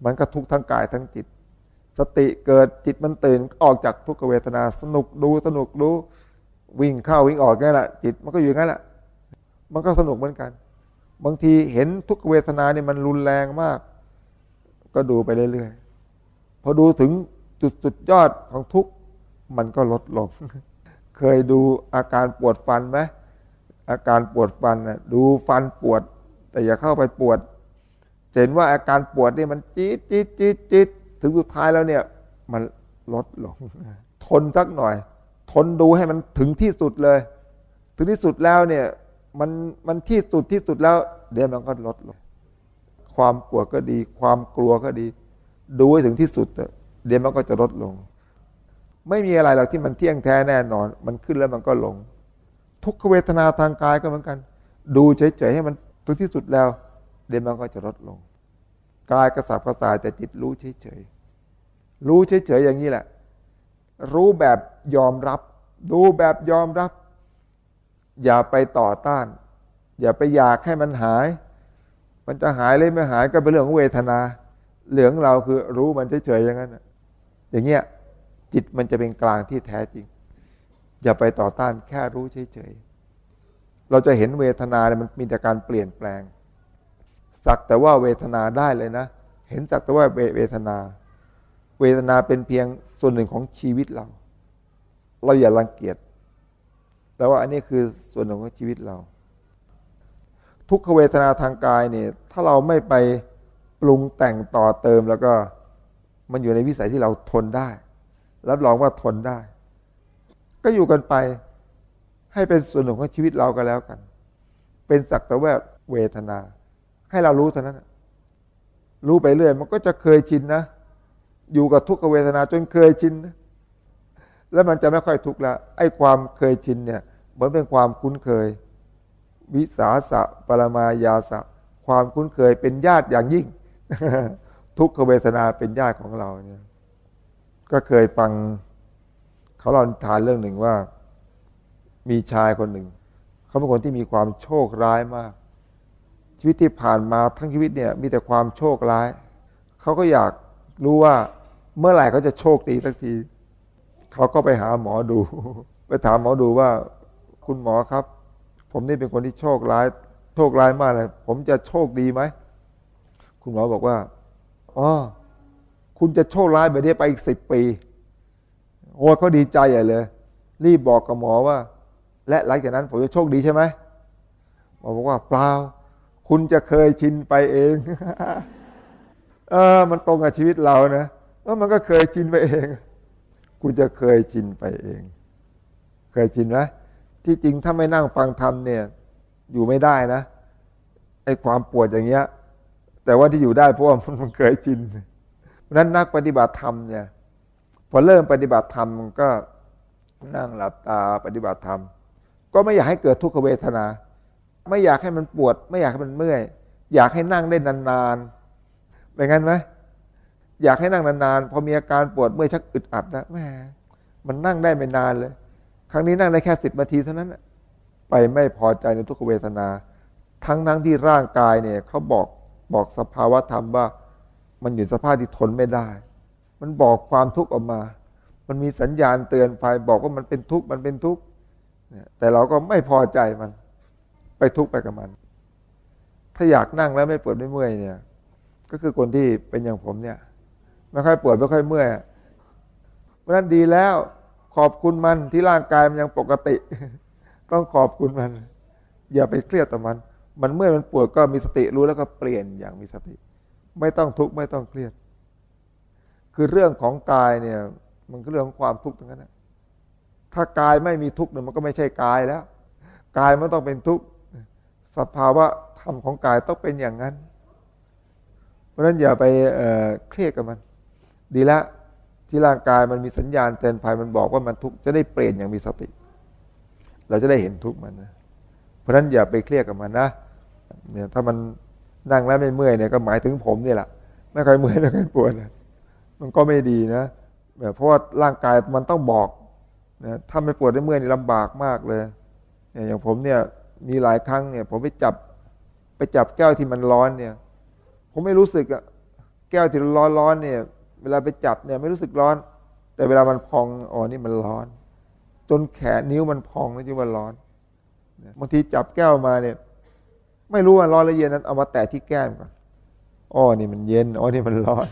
มันก็ทุกทั้งกายทั้งจิต สติเกิดจิตมันตื่นออกจากทุกขเวทนาสนุกดูสนุกรู้วิ่งเข้าวิ่งออกแค่แหละจิตมันก็อยู่งั้นแหละมันก็สนุกเหมือนกัน บางทีเห็นทุกเวทนาเนี่ยมันรุนแรงมาก ก็ดูไปเรื่อยๆพอดูถึงจุดสุดยอดของทุกมันก็ลดลง เคยดูอาการปวดฟันไหมอาการปวดฟันนะดูฟันปวด แต่อย่าเข้าไปปวด เห็นว่าอาการปวดนี่มันจี๊ดจี๊ดจี๊ดจี๊ดถึงสุดท้ายแล้วเนี่ย มันลดลง ทนสักหน่อย ทนดูให้มันถึงที่สุดเลย ถึงที่สุดแล้วเนี่ย มันมันที่สุดที่สุดแล้ว เดี๋ยวมันก็ลดลง ความปวดก็ดี ความกลัวก็ดี ดูให้ถึงที่สุดเดี๋ยวมันก็จะลดลง ไม่มีอะไรหรอกที่มันเที่ยงแท้แน่นอน มันขึ้นแล้วมันก็ลง ทุกขเวทนาทางกายก็เหมือนกัน ดูเฉยๆให้มันถึงที่สุดแล้ว เดี๋ยวมันก็จะลดลง กายกระสับกระส่ายแต่จิตรู้เฉยๆ รู้เฉยๆอย่างนี้แหละ รู้แบบยอมรับ ดูแบบยอมรับ อย่าไปต่อต้าน อย่าไปอยากให้มันหาย มันจะหายเลยไม่หายก็เป็นเรื่องของเวทนา เหลืองเราคือรู้มันเฉยๆอย่างนั้นอย่างเงี้ยจิตมันจะเป็นกลางที่แท้จริง อย่าไปต่อต้านแค่รู้เฉยๆเราจะเห็นเวทนาเนี่ยมันมีแต่การเปลี่ยนแปลง สักแต่ว่าเวทนาได้เลยนะ เห็นสักแต่ว่าเวทนา เวทนาเป็นเพียงส่วนหนึ่งของชีวิตเรา เราอย่ารังเกียจแต่ว่าอันนี้คือส่วนหนึ่งของชีวิตเรา ทุกขเวทนาทางกายเนี่ยถ้าเราไม่ไปปรุงแต่งต่อเติมแล้วก็มันอยู่ในวิสัยที่เราทนได้รับรองว่าทนได้ ก็อยู่กันไปให้เป็นส่วนหนึ่งของชีวิตเราก็แล้วกัน เป็นสักแต่ว่าเวทนา ให้เรารู้เท่านั้น รู้ไปเรื่อย มันก็จะเคยชินนะ อยู่กับทุกขเวทนาจนเคยชิน แล้วมันจะไม่ค่อยทุกข์ละ ไอ้ความเคยชินเนี่ย เหมือนเป็นความคุ้นเคย วิสาสะปรมายาสะ ความคุ้นเคยเป็นญาติอย่างยิ่ง ทุกขเวทนาเป็นญาติของเราเนี่ย ก็เคยฟังเขาเล่าทานเรื่องหนึ่งว่า มีชายคนหนึ่ง เขาเป็นคนที่มีความโชคร้ายมาก ชีวิตที่ผ่านมาทั้งชีวิตเนี่ยมีแต่ความโชคร้าย เขาก็อยากรู้ว่าเมื่อไหร่เขาจะโชคดีสักที เขาก็ไปหาหมอดู ไปถามหมอดูว่าคุณหมอครับ ผมนี่เป็นคนที่โชคร้าย โชคร้ายมากเลย ผมจะโชคดีไหม คุณหมอบอกว่าอ๋อคุณจะโชคร้ายแบบนี้ไปอีกสิบปี โอ้เขาดีใจใหญ่เลย รีบบอกกับหมอว่า และหลังจากนั้นผมจะโชคดีใช่ไหมหมอบอกว่าเปล่า คุณจะเคยชินไปเอง เออ มันตรงกับชีวิตเรานะว่ามันก็เคยชินไปเอง คุณจะเคยชินไปเอง เคยชินไหมที่จริงถ้าไม่นั่งฟังธรรมเนี่ย อยู่ไม่ได้นะไอ้ความปวดอย่างเงี้ย แต่ว่าที่อยู่ได้เพราะว่ามันเคยชินเพราะนั้นนักปฏิบัติธรรมเนี่ย พอเริ่มปฏิบัติธรรมก็นั่งหลับตาปฏิบัติธรรม ก็ไม่อยากให้เกิดทุกขเวทนา ไม่อยากให้มันปวด ไม่อยากให้มันเมื่อย อยากให้นั่งได้นานๆเป็นงั้นไหมอยากให้นั่งนานๆ พอมีอาการปวดเมื่อยชักอึดอัดนะแหมมันนั่งได้ไม่นานเลย ครั้งนี้นั่งได้แค่สิบนาทีเท่านั้นไปไม่พอใจในทุกขเวทนา ทั้งทั้งที่ร่างกายเนี่ยเขาบอกบอกสภาวะธรรมว่า มันอยู่สภาพที่ทนไม่ได้ มันบอกความทุกข์ออกมา มันมีสัญญาณเตือนไฟบอกว่ามันเป็นทุกข์มันเป็นทุกข์แต่เราก็ไม่พอใจมัน ไปทุกข์ไปกับมัน ถ้าอยากนั่งแล้วไม่ปวดไม่เมื่อยเนี่ย ก็คือคนที่เป็นอย่างผมเนี่ย ไม่ค่อยปวดไม่ค่อยเมื่อยเพราะนั้นดีแล้วขอบคุณมันที่ร่างกายมันยังปกติ ต้องขอบคุณมัน อย่าไปเครียดต่อมัน มันเมื่อยมันปวดก็มีสติรู้แล้วก็เปลี่ยนอย่างมีสติ ไม่ต้องทุกข์ไม่ต้องเครียด คือเรื่องของกายเนี่ย มันก็เรื่องของความทุกข์ทั้งนั้นถ้ากายไม่มีทุกข์เนี่ยมันก็ไม่ใช่กายแล้ว กายมันต้องเป็นทุกข์ สภาวะธรรมของกายต้องเป็นอย่างนั้น เพราะฉะนั้นอย่าไปเเครียดกับมัน ดีล้วที่ร่างกายมันมีสัญญาณเตือนภัยมันบอกว่ามันทุกข์จะได้เปลี่ยนอย่างมีสติ เราจะได้เห็นทุกข์มันนะเพราะฉะนั้นอย่าไปเครียดกับมันนะเนี่ยถ้ามันนั่งแล้วไม่เมื่อยเนี่ยก็หมายถึงผมนี่แหละไม่เคยเมื่อยไม่เคยปวดมันก็ไม่ดีนะเพราะว่าร่างกายมันต้องบอกนะถ้าไม่ปวดไม่เมื่อยนี่ลำบากมากเลยเนี่ยอย่างผมเนี่ย มีหลายครั้งเนี่ยผมไปจับไปจับแก้วที่มันร้อนเนี่ย ผมไม่รู้สึกอะแก้วที่ร้อนร้อนเนี่ย เวลาไปจับเนี่ยไม่รู้สึกร้อน แต่เวลามันพองอ๋อนี่มันร้อน จนแขนนิ้วมันพองแล้วจึงว่าร้อนบางทีจับแก้วมาเนี่ย ไม่รู้ว่าร้อนหรือเย็นนั้นเอามาแตะที่แก้มก่อนอ๋อนี่มันเย็นอ๋อนี่มันร้อน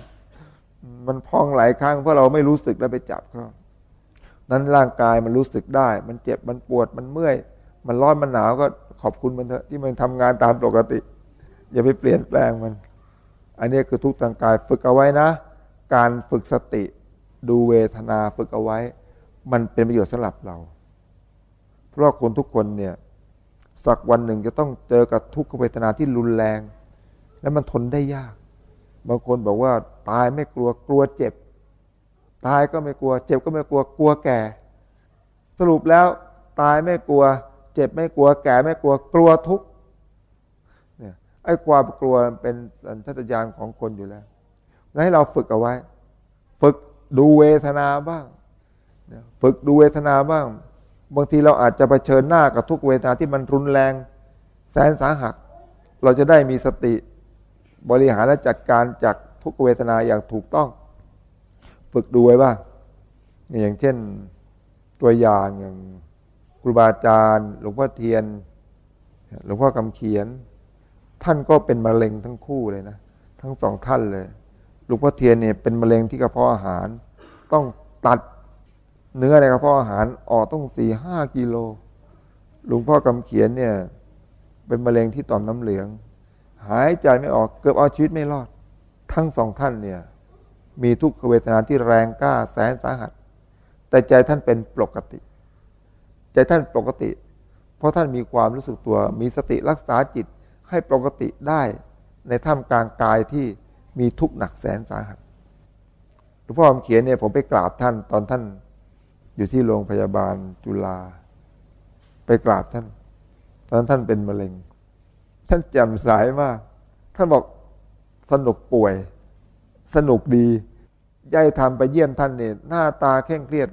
มันพองหลายครั้งเพราะเราไม่รู้สึกแล้วไปจับเขานั้นร่างกายมันรู้สึกได้ มันเจ็บมันปวดมันเมื่อย มันร้อนมันหนาวก็ ขอบคุณมันเถอะที่มันทำงานตามปกติ อย่าไปเปลี่ยนแปลงมัน อันนี้คือทุกทางกายฝึกเอาไว้นะ การฝึกสติดูเวทนาฝึกเอาไว้ มันเป็นประโยชน์สำหรับเรา เพราะคนทุกคนเนี่ยสักวันหนึ่งจะต้องเจอกับทุกขเวทนาที่รุนแรง และมันทนได้ยาก บางคนบอกว่าตายไม่กลัวกลัวเจ็บ ตายก็ไม่กลัว เจ็บก็ไม่กลัวกลัวแก่ สรุปแล้วตายไม่กลัว เจ็บไม่กลัวแก่ไม่กลัวกลัวทุกเนี่ยไอ้ความกลัวเป็นสัญชาตญาณของคนอยู่แล้วให้เราฝึกเอาไว้ ฝึกดูเวทนาบ้างฝึกดูเวทนาบ้าง บางทีเราอาจจะะเผชิญหน้ากับทุกเวทนาที่มันรุนแรงแสนสาหัส เราจะได้มีสติบริหารและจัดการจากทุกเวทนาอย่างถูกต้อง ฝึกดูไว้บ้างอย่างเช่นตัวอย่างอย่าง ครูบาอาจารย์ หลวงพ่อเทียน หลวงพ่อคำเขียน ท่านก็เป็นมะเร็งทั้งคู่เลยนะทั้งสองท่านเลย หลวงพ่อเทียนเนี่ยเป็นมะเร็งที่กระเพาะอาหาร ต้องตัดเนื้อในกระเพาะอาหารออกต้องสี่ห้ากิโล หลวงพ่อกำเขียนเนี่ย เป็นมะเร็งที่ต่อมน้ำเหลือง หายใจไม่ออกเกือบเอาชีวิตไม่รอด ทั้งสองท่านเนี่ย มีทุกขเวทนาที่แรงกล้าแสนสาหัส แต่ใจท่านเป็นปกติ ใจท่านปกติ เพราะท่านมีความรู้สึกตัว มีสติรักษาจิตให้ปกติได้ในท่ามกลางกายที่มีทุกข์หนักแสนสาหัสหลวงพ่อคำเขียนเนี่ยผมไปกราบท่านตอนท่านอยู่ที่โรงพยาบาลจุฬาไปกราบท่าน ตอนนั้นท่านเป็นมะเร็ง ท่านแจ่มใสมาก ท่านบอกสนุกป่วย สนุกดียายทำไปเยี่ยมท่านเนี่ยหน้าตาเคร่งเครียด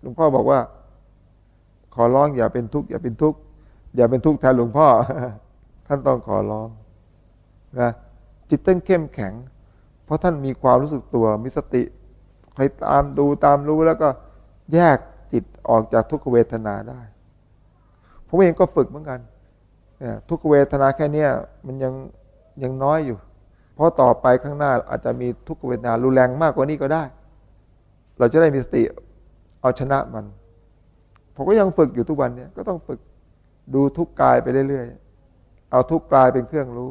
หลวงพ่อบอกว่า อร้องอย่าเป็นทุกข์อย่าเป็นทุกข์อย่าเป็นทุกข์แทนหลวงพ่อ ท่านต้องขอร้องนะจิตต้องเข้มแข็ง เพราะท่านมีความรู้สึกตัวมีสติคอยตามดูตามรู้แล้วก็แยกจิตออกจากทุกขเวทนาได้ผมเองก็ฝึกเหมือนกันเนี่ยทุกขเวทนาแค่เนี้ยมันยังยังน้อยอยู่ เพราะต่อไปข้างหน้าอาจจะมีทุกขเวทนารุนแรงมากกว่านี้ก็ได้ เราจะได้มีสติเอาชนะมัน ผมก็ยังฝึกอยู่ทุกวันเนี่ยก็ต้องฝึกดูทุกกายไปเรื่อยๆ เอาทุกกายเป็นเครื่องรู้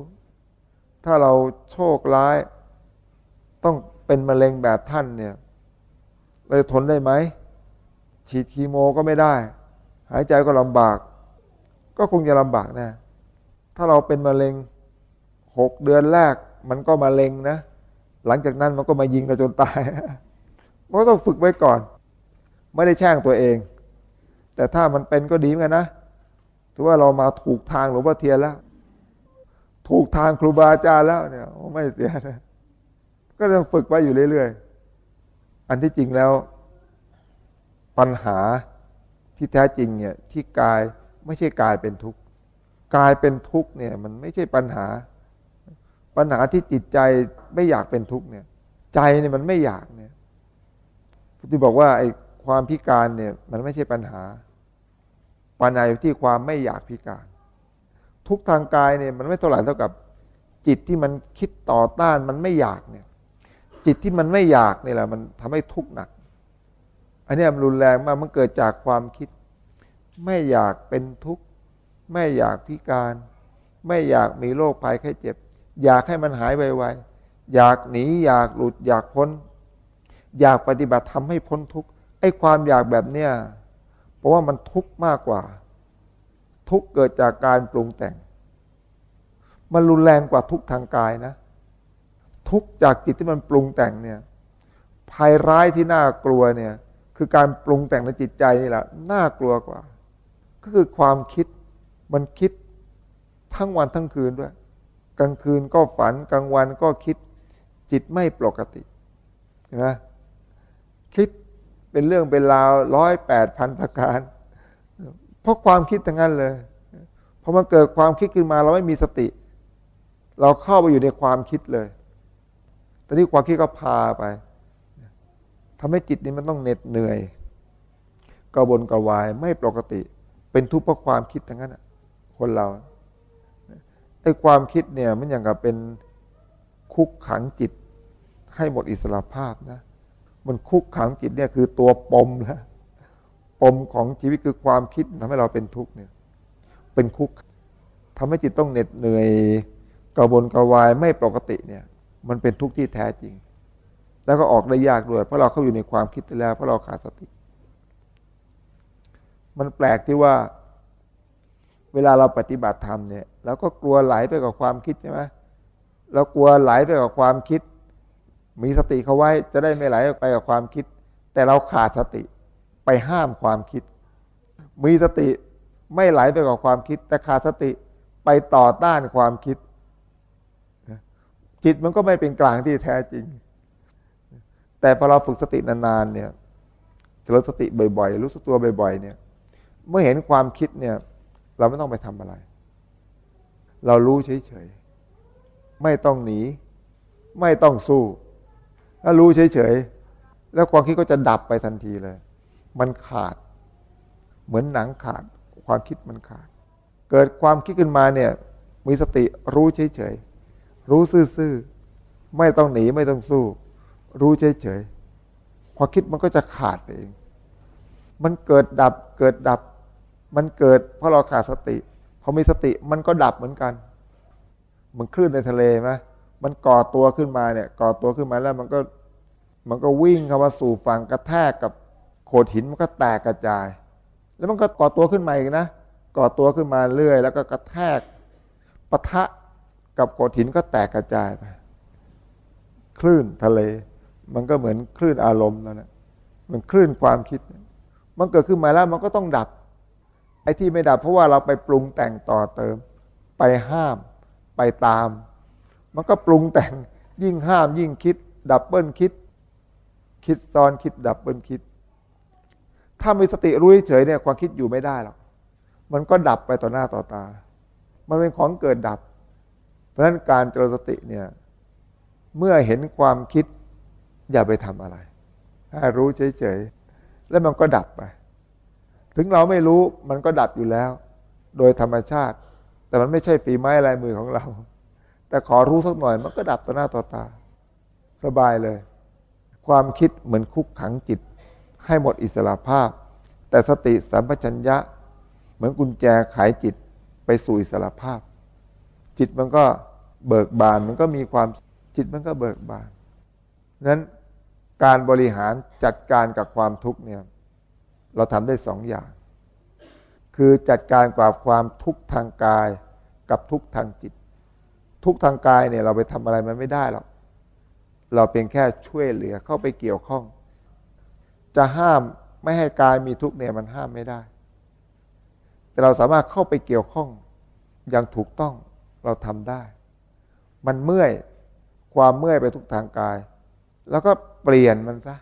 ถ้าเราโชคร้าย ต้องเป็นมะเร็งแบบท่านเนี่ยเราจะทนได้ไหม ฉีดคีโมก็ไม่ได้ หายใจก็ลำบาก ก็คงจะลำบากแนะถ้าเราเป็นมะเร็งหกเดือนแรก มันก็มะเร็งนะ หลังจากนั้นมันก็มายิงเราจนตายมันก็ต้องฝึกไว้ก่อน ไม่ได้แช่งตัวเอง แต่ถ้ามันเป็นก็ดีเหมือนกันนะถือว่าเรามาถูกทางหลวงพ่อเทียนแล้ว ถูกทางครูบาอาจารย์แล้วเนี่ยไม่เสียนะก็ต้องฝึกไว้อยู่เรื่อยๆ อันที่จริงแล้ว ปัญหาที่แท้จริงเนี่ยที่กายไม่ใช่กายเป็นทุกข์กายเป็นทุกข์เนี่ย มันไม่ใช่ปัญหา ปัญหาที่จิตใจไม่อยากเป็นทุกข์เนี่ย ใจเนี่ยมันไม่อยากเนี่ยที่บอกว่าไอ้ความพิการเนี่ย มันไม่ใช่ปัญหา ปัญหาอยู่ที่ความไม่อยากพิการ ทุกทางกายเนี่ยมันไม่เท่าไหร่เท่ากับ จิตที่มันคิดต่อต้านมันไม่อยากเนี่ย จิตที่มันไม่อยากนี่แหละมันทำให้ทุกข์หนัก อันนี้มันรุนแรงมากมันเกิดจากความคิด ไม่อยากเป็นทุกข์ไม่อยากพิการ ไม่อยากมีโรคภัยไข้เจ็บ อยากให้มันหายไวๆอยากหนีอยากหลุดอยากพ้น อยากปฏิบัติทำให้พ้นทุกข์ไอ้ความอยากแบบเนี้ย เพราะว่ามันทุกข์มากกว่า ทุกข์เกิดจากการปรุงแต่ง มันรุนแรงกว่าทุกข์ทางกายนะ ทุกข์จากจิตที่มันปรุงแต่งเนี่ยภัยร้ายที่น่ากลัวเนี่ยคือการปรุงแต่งในจิตใจนี่แหละน่ากลัวกว่า ก็คือความคิดมันคิดทั้งวันทั้งคืนด้วย กลางคืนก็ฝันกลางวันก็คิดจิตไม่ปกติเห็นไหมคิด เป็นเรื่องเป็นราวร้อยแปดพันประการ เพราะความคิดทั้งนั้นเลยพอมันเกิดความคิดขึ้นมาเราไม่มีสติ เราเข้าไปอยู่ในความคิดเลย ตอนนี้ความคิดก็พาไปทำให้จิตนี้มันต้องเหน็ดเหนื่อยกระวนกระวายไม่ปกติ เป็นทุกข์เพราะความคิดทั้งนั้นคนเราไอ้ความคิดเนี่ยมันอย่างกับเป็นคุกขังจิตให้หมดอิสระภาพนะ มันคุกขังจิตเนี่ยคือตัวปมแล้วปมของชีวิตคือความคิดทำให้เราเป็นทุกข์เนี่ย เป็นคุกทำให้จิตต้องเหน็ดเหนื่อยกระวนกระวายไม่ปกติเนี่ย มันเป็นทุกข์ที่แท้จริง แล้วก็ออกได้ยากด้วย เพราะเราเข้าอยู่ในความคิดแล้ว เพราะเราขาดสติ มันแปลกที่ว่า เวลาเราปฏิบัติธรรมเนี่ยเราก็กลัวไหลไปกับความคิดใช่ไหมเรากลัวไหลไปกับความคิด มีสติเขาไว้จะได้ไม่ไหลไปกับความคิด แต่เราขาดสติไปห้ามความคิด มีสติไม่ไหลไปกับความคิด แต่ขาดสติไปต่อต้านความคิด จิตมันก็ไม่เป็นกลางที่แท้จริง แต่พอเราฝึกสตินานๆเนี่ยเจริญสติบ่อยๆ รู้สึกตัวบ่อย ๆ เนี่ย เมื่อเห็นความคิดเนี่ย เราไม่ต้องไปทำอะไร เรารู้เฉยๆ ไม่ต้องหนี ไม่ต้องสู้ ถ้ารู้เฉยๆ แล้วความคิดก็จะดับไปทันทีเลย มันขาด เหมือนหนังขาด ความคิดมันขาด เกิดความคิดขึ้นมาเนี่ย มีสติรู้เฉยๆ รู้ซื่อๆ ไม่ต้องหนีไม่ต้องสู้ รู้เฉยๆ ความคิดมันก็จะขาดไปเอง มันเกิดดับ เกิดดับ มันเกิดเพราะเราขาดสติ พอมีสติมันก็ดับเหมือนกัน มันคลื่นในทะเลไหม มันก่อตัวขึ้นมาเนี่ย ก่อตัวขึ้นมาแล้วมันก็มันก็วิ่งเข้ามาสู่ฝั่งกระแทกกับโขดหินมันก็แตกกระจาย แล้วมันก็ก่อตัวขึ้นมาอีกนะ ก่อตัวขึ้นมาเรื่อย แล้วก็กระแทกปะทะกับโขดหินก็แตกกระจายไป คลื่นทะเล มันก็เหมือนคลื่นอารมณ์แล้วนะมันคลื่นความคิด มันเกิดขึ้นมาแล้วมันก็ต้องดับ ไอ้ที่ไม่ดับเพราะว่าเราไปปรุงแต่งต่อเติม ไปห้าม ไปตาม มันก็ปรุงแต่งยิ่งห้ามยิ่งคิด double คิด คิดซ้อนคิด double คิด ถ้ามีสติรู้เฉยเนี่ยความคิดอยู่ไม่ได้หรอกมันก็ดับไปต่อหน้าต่อตา มันเป็นของเกิดดับ เพราะฉะนั้นการเจริญสติเนี่ย เมื่อเห็นความคิด อย่าไปทำอะไรให้รู้เฉยๆแล้วมันก็ดับไป ถึงเราไม่รู้มันก็ดับอยู่แล้ว โดยธรรมชาติ แต่มันไม่ใช่ฝีไม้ลายมือของเรา แต่ขอรู้สักหน่อยมันก็ดับต่อหน้าต่อตา สบายเลย ความคิดเหมือนคุกขังจิต ให้หมดอิสระภาพ แต่สติสัมปชัญญะ เหมือนกุญแจไขจิตไปสู่อิสระภาพ จิตมันก็เบิกบานมันก็มีความจิตมันก็เบิกบานนั้นการบริหารจัดการกับความทุกข์เนี่ยเราทำได้สองอย่าง คือจัดการกับความทุกข์ทางกายกับทุกข์ทางจิต ทุกทางกายเนี่ยเราไปทำอะไรมันไม่ได้หรอกเราเพียงแค่ช่วยเหลือเข้าไปเกี่ยวข้อง จะห้ามไม่ให้กายมีทุกข์เนี่ยมันห้ามไม่ได้ แต่เราสามารถเข้าไปเกี่ยวข้องอย่างถูกต้องเราทำได้ มันเมื่อยความเมื่อยไปทุกทางกาย แล้วก็เปลี่ยนมันซะ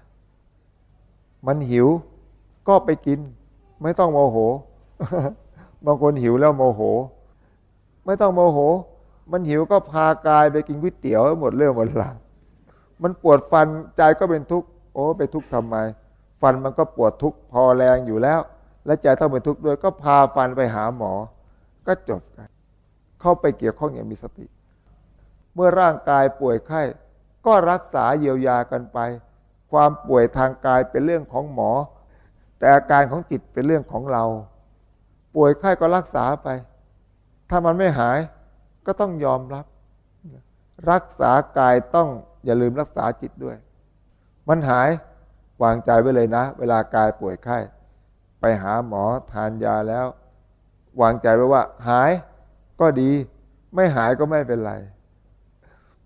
มันหิวก็ไปกิน ไม่ต้องโมโห บางคนหิวแล้วโมโห ไม่ต้องโมโห มันหิวก็พากายไปกินก๋วยเตี๋ยวหมดเรื่องหมดราวมันปวดฟันใจก็เป็นทุกข์โอ้ไปทุกข์ทำไม ฟันมันก็ปวดทุกข์พอแรงอยู่แล้ว และใจต้องเป็นทุกข์ด้วยก็พาฟันไปหาหมอ ก็จบกัน เข้าไปเกี่ยวข้องอย่างมีสติ เมื่อร่างกายป่วยไข้ก็รักษาเยียวยากันไป ความป่วยทางกายเป็นเรื่องของหมอ แต่อาการของจิตเป็นเรื่องของเรา ป่วยไข้ก็รักษาไป ถ้ามันไม่หาย ก็ต้องยอมรับ รักษากายต้องอย่าลืมรักษาจิตด้วย มันหายวางใจไว้เลยนะ เวลากายป่วยไข้ ไปหาหมอทานยาแล้ว วางใจไว้ว่า หายก็ดี ไม่หายก็ไม่เป็นไร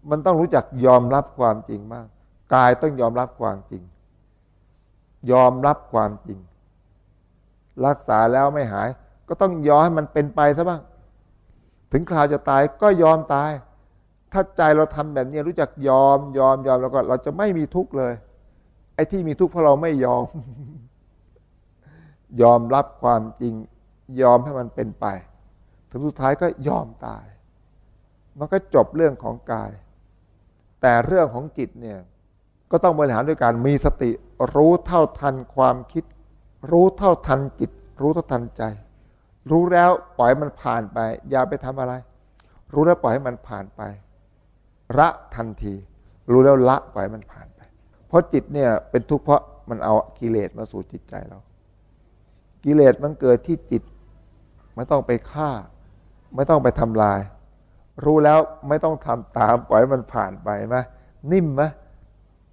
มันต้องรู้จักยอมรับความจริงมาก กายต้องยอมรับความจริง ยอมรับความจริง รักษาแล้วไม่หาย ก็ต้องยอมให้มันเป็นไปซะบ้าง ถึงคราวจะตายก็ยอมตาย ถ้าใจเราทำแบบนี้รู้จักยอมยอมยอมแล้วก็เราจะไม่มีทุกข์เลย ไอ้ที่มีทุกข์เพราะเราไม่ยอม ยอมรับความจริงยอมให้มันเป็นไปถึงสุดท้ายก็ยอมตาย มันก็จบเรื่องของกาย แต่เรื่องของจิตเนี่ยก็ต้องบริหารด้วยการมีสติ รู้เท่าทันความคิด รู้เท่าทันจิต รู้เท่าทันใจ รู้แล้วปล่อยมันผ่านไป อย่าไปทำอะไร รู้แล้วปล่อยให้มันผ่านไป ละทันที รู้แล้วละปล่อยมันผ่านไป เพราะจิตเนี่ยเป็นทุกข์เพราะมันเอากิเลสมาสู่จิตใจเรา กิเลสมันเกิดที่จิต ไม่ต้องไปฆ่า ไม่ต้องไปทำลาย รู้แล้วไม่ต้องทำตามปล่อยมันผ่านไปไหมนิ่มไหม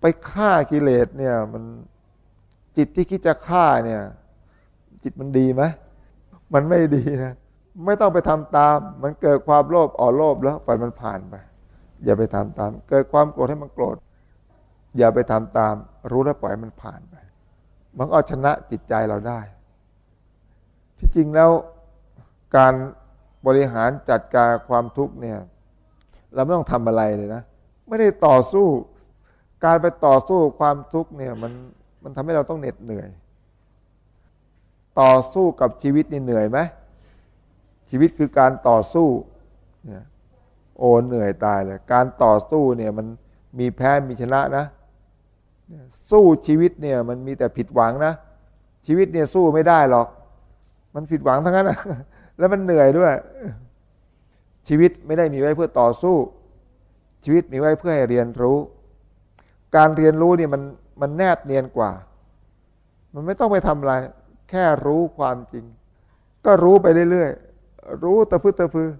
ไปฆ่ากิเลสเนี่ยมันจิตที่คิดจะฆ่าเนี่ย จิตมันดีไหม มันไม่ดีนะ ไม่ต้องไปทำตาม มันเกิดความโลภอ่อโลภแล้วปล่อยมันผ่านไป อย่าไปทำตาม เกิดความโกรธให้มันโกรธ อย่าไปทำตาม รู้แล้วปล่อยมันผ่านไป มันก็ชนะจิตใจเราได้ ที่จริงแล้วการบริหารจัดการความทุกข์เนี่ย เราไม่ต้องทำอะไรเลยนะ ไม่ได้ต่อสู้ การไปต่อสู้ความทุกข์เนี่ย มันมันทำให้เราต้องเหน็ดเหนื่อย ต่อสู้กับชีวิตนี่เหนื่อยไหมชีวิตคือการต่อสู้เนี่ยโอ้เหนื่อยตายเลยการต่อสู้เนี่ยมันมีแพ้มีชนะนะ สู้ชีวิตเนี่ยมันมีแต่ผิดหวังนะ ชีวิตเนี่ยสู้ไม่ได้หรอก มันผิดหวังทั้งนั้นนะแล้วมันเหนื่อยด้วย ชีวิตไม่ได้มีไว้เพื่อต่อสู้ ชีวิตมีไว้เพื่อให้เรียนรู้ การเรียนรู้เนี่ยมันมันแนบเนียนกว่า มันไม่ต้องไปทำอะไร แค่รู้ความจริง ก็รู้ไปเรื่อยๆ รู้ตะพื้ตะพือ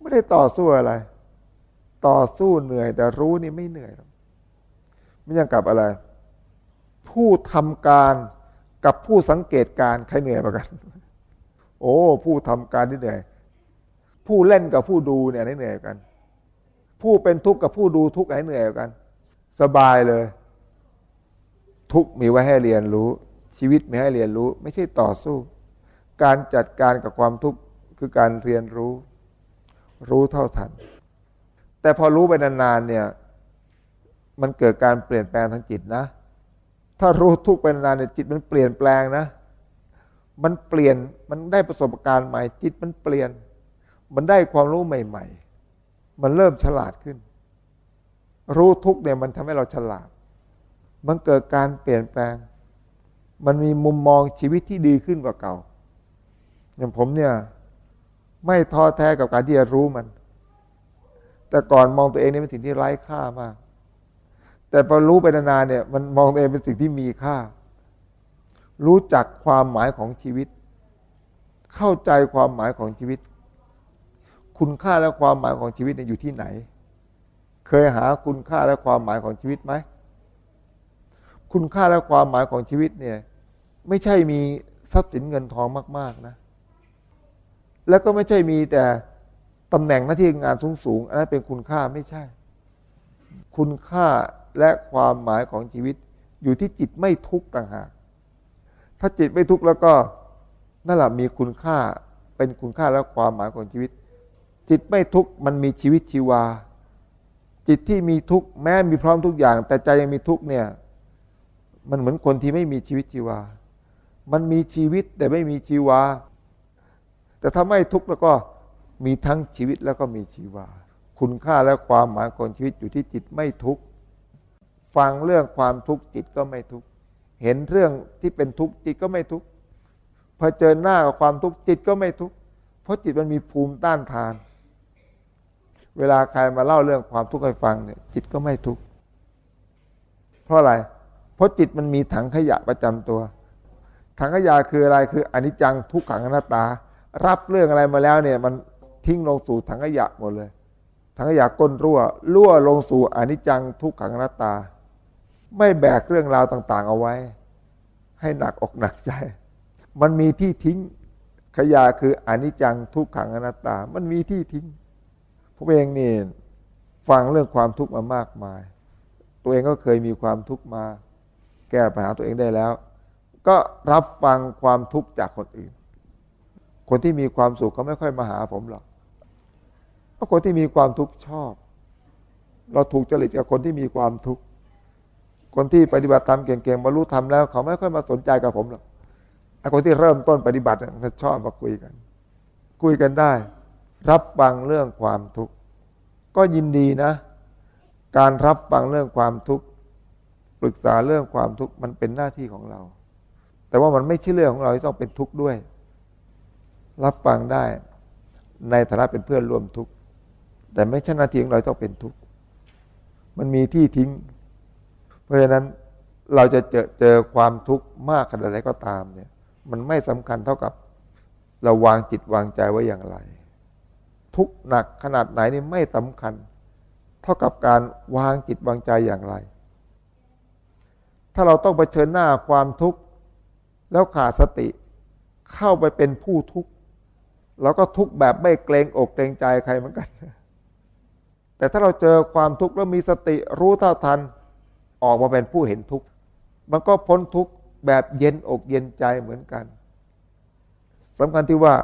ไม่ได้ต่อสู้อะไร ต่อสู้เหนื่อย แต่รู้นี่ไม่เหนื่อยไม่ยังกับอะไร ผู้ทำการกับผู้สังเกตการใครเหนื่อยกว่ากัน โอ้ ผู้ทำการที่เหนื่อย ผู้เล่นกับผู้ดูเนี่ยเหนื่อยกัน ผู้เป็นทุกข์กับผู้ดูทุกข์ไหนเหนื่อยกัน สบายเลย ทุกมีไว้ให้เรียนรู้ ชีวิตมีให้เรียนรู้ ไม่ใช่ต่อสู้ การจัดการกับความทุกข์คือการเรียนรู้ รู้เท่าทัน แต่พอรู้ไปนานๆเนี่ย มันเกิดการเปลี่ยนแปลงทางจิตนะ ถ้ารู้ทุกไปนานๆเนี่ยจิตมันเปลี่ยนแปลงนะ มันเปลี่ยนมันได้ประสบการณ์ใหม่ จิตมันเปลี่ยน มันได้ความรู้ใหม่ ๆ มันเริ่มฉลาดขึ้น รู้ทุกเนี่ยมันทำให้เราฉลาด มันเกิดการเปลี่ยนแปลง มันมีมุมมองชีวิตที่ดีขึ้นกว่าเก่า อย่างผมเนี่ย ไม่ท้อแท้กับการที่จะรู้มัน แต่ก่อนมองตัวเองนี่เป็นสิ่งที่ไร้ค่ามาก แต่พอรู้ไปนานๆเนี่ย มันมองตัวเองเป็นสิ่งที่มีค่า รู้จักความหมายของชีวิต เข้าใจความหมายของชีวิต คุณค่าและความหมายของชีวิตเนี่ยอยู่ที่ไหน เคยหาคุณค่าและความหมายของชีวิตไหม คุณค่าและความหมายของชีวิตเนี่ย ไม่ใช่มีทรัพย์สินเงินทองมาก ๆนะ แล้วก็ไม่ใช่มีแต่ตำแหน่งหน้าที่งานสูงสูงอันนั้นเป็นคุณค่าไม่ใช่ คุณค่าและความหมายของชีวิต อยู่ที่จิตไม่ทุกข์ต่างหาก ถ้าจิตไม่ทุกข์แล้วก็นั่นแหละมีคุณค่าเป็นคุณค่าและความหมายของชีวิต จิตไม่ทุกข์มันมีชีวิตชีวา จิตที่มีทุกข์แม้มีพร้อมทุกอย่าง แต่ใจยังมีทุกข์เนี่ย มันเหมือนคนที่ไม่มีชีวิตชีวา มันมีชีวิตแต่ไม่มีชีวา แต่ถ้าไม่ทุกข์แล้วก็มีทั้งชีวิตแล้วก็มีชีวา คุณค่าและความหมายของชีวิตอยู่ที่จิตไม่ทุกข์ ฟังเรื่องความทุกข์จิตก็ไม่ทุกข์ เห็นเรื่องที่เป็นทุกข์จิตก็ไม่ทุกข์พอเจอหน้ากับความทุกข์จิตก็ไม่ทุกข์ เพราะจิตมันมีภูมิต้านทาน เวลาใครมาเล่าเรื่องความทุกข์ให้ฟังเนี่ยจิตก็ไม่ทุกข์ เพราะอะไร เพราะจิตมันมีถังขยะประจำตัว ถังขยะคืออะไรคืออนิจจังทุกขังอนัตตา รับเรื่องอะไรมาแล้วเนี่ยมันทิ้งลงสู่ถังขยะหมดเลย ถังขยะก้นรั่ว รั่วลงสู่อนิจจังทุกขังอนัตตา ไม่แบกเรื่องราวต่าง ๆ เอาไว้ ให้หนักอกหนักใจ มันมีที่ทิ้งขยะคืออนิจจังทุกขังอนัตตา มันมีที่ทิ้งผมเองนี่ฟังเรื่องความทุกข์มามากมาย ตัวเองก็เคยมีความทุกข์มา แก้ปัญหาตัวเองได้แล้ว ก็รับฟังความทุกข์จากคนอื่น คนที่มีความสุขเขาไม่ค่อยมาหาผมหรอกเพราะคนที่มีความทุกข์ชอบ เราถูกจริตกับคนที่มีความทุกข์คนที่ปฏิบัติธรรมเก่งๆบรรลุธรรมแล้ว เขาไม่ค่อยมาสนใจกับผมหรอกคนที่เริ่มต้นปฏิบัติเขาชอบมาคุยกัน คุยกันได้ รับฟังเรื่องความทุกข์ก็ยินดีนะ การรับฟังเรื่องความทุกข์ ปรึกษาเรื่องความทุกข์มันเป็นหน้าที่ของเรา แต่ว่ามันไม่ใช่เรื่องของเราที่ต้องเป็นทุกข์ด้วย รับฟังได้ในฐานะเป็นเพื่อนร่วมทุกข์แต่ไม่ใช่หน้าที่ของเราต้องเป็นทุกข์มันมีที่ทิ้ง เพราะฉะนั้นเราจะเจอเจอความทุกข์มากขนาดไหนก็ตามเนี่ย มันไม่สำคัญเท่ากับเราวางจิตวางใจไว้อย่างไร ทุกหนักขนาดไหนนี่ไม่สำคัญ เท่ากับการวางจิตวางใจอย่างไร ถ้าเราต้องเผชิญหน้าความทุกข์ แล้วขาดสติ เข้าไปเป็นผู้ทุกข์เราก็ทุกข์แบบไม่เกรงอกเกรงใจใครเหมือนกัน แต่ถ้าเราเจอความทุกข์แล้วมีสติรู้เท่าทัน ออกมาเป็นผู้เห็นทุกข์ มันก็พ้นทุกข์แบบเย็นอกเย็นใจเหมือนกันสำคัญที่ว่า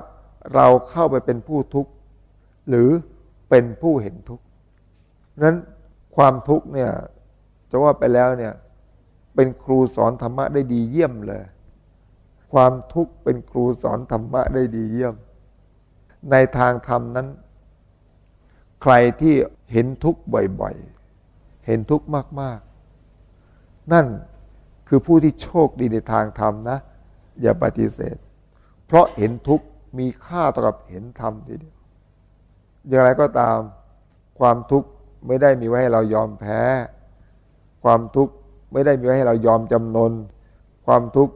เราเข้าไปเป็นผู้ทุกข์ หรือเป็นผู้เห็นทุกข์นั้นความทุกข์เนี่ยจะว่าไปแล้วเนี่ย เป็นครูสอนธรรมะได้ดีเยี่ยมเลย ความทุกข์เป็นครูสอนธรรมะได้ดีเยี่ยม ในทางธรรมนั้น ใครที่เห็นทุกข์บ่อยๆ เห็นทุกข์มากๆ นั่นคือผู้ที่โชคดีในทางธรรมนะ อย่าปฏิเสธ เพราะเห็นทุกข์มีค่าเท่ากับเห็นธรรมทีเดียวอย่างไรก็ตาม ความทุกข์ไม่ได้มีไว้ให้เรายอมแพ้ ความทุกข์ ไม่ได้มีไว้ให้เรายอมจำนน ความทุกข์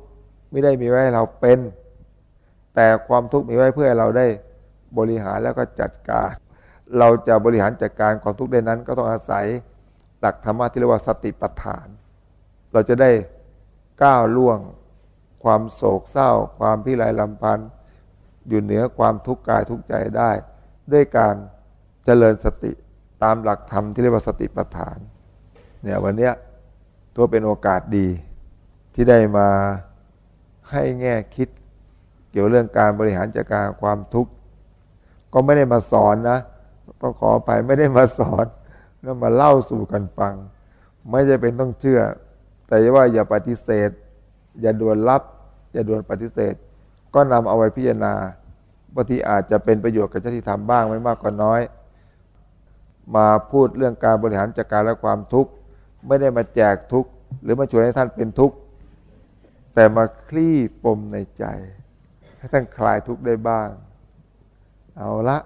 ไม่ได้มีไว้ให้เราเป็น แต่ความทุกข์มีไว้เพื่อให้เราได้บริหารแล้วก็จัดการ เราจะบริหารจัดการความทุกข์ได้นั้น ก็ต้องอาศัยหลักธรรมะที่เรียกว่าสติปัฏฐาน เราจะได้ก้าวล่วง ความโศกเศร้า ความพิไรลำพันธ์อยู่เหนือความทุกข์กายทุกข์ใจได้ ด้วยการเจริญสติตามหลักธรรมที่เรียกว่าสติปัฏฐาน เนี่ยวันเนี้ย ตัวเป็นโอกาสดีที่ได้มาให้แง่คิด เกี่ยวเรื่องการบริหารจัดการความทุกข์ ก็ไม่ได้มาสอนนะ ต้องขอไปไม่ได้มาสอนแล้วมาเล่าสู่กันฟัง ไม่จะเป็นต้องเชื่อ แต่ว่าอย่าปฏิเสธ อย่าด่วนรับ อย่าด่วนปฏิเสธ ก็นำเอาไว้พิจารณาบางทีอาจจะเป็นประโยชน์กับเจ้าที่ทำบ้างไม่มากก็น้อย มาพูดเรื่องการบริหารจัดการและความทุกข์ ไม่ได้มาแจกทุกข์ หรือมาช่วยให้ท่านเป็นทุกข์ แต่มาคลี่ปมในใจ ให้ท่านคลายทุกข์ได้บ้าง เอาละ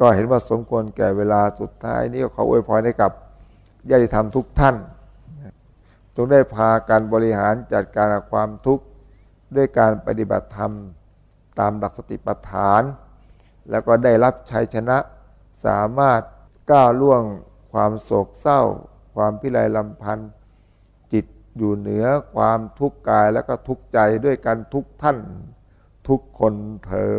ก็เห็นว่าสมควรแก่เวลาสุดท้ายนี้ก็ขออวยพรให้กับญาติธรรมทุกท่านจงได้พาการบริหารจัดการความทุกข์ด้วยการปฏิบัติธรรม ตามหลักสติปัฏฐาน แล้วก็ได้รับชัยชนะสามารถก้าวล่วงความโศกเศร้า ความพิไรลำพันธ์จิตอยู่เหนือความทุกข์กายแล้วก็ทุกข์ใจด้วยกันทุกท่านทุกคนเธอ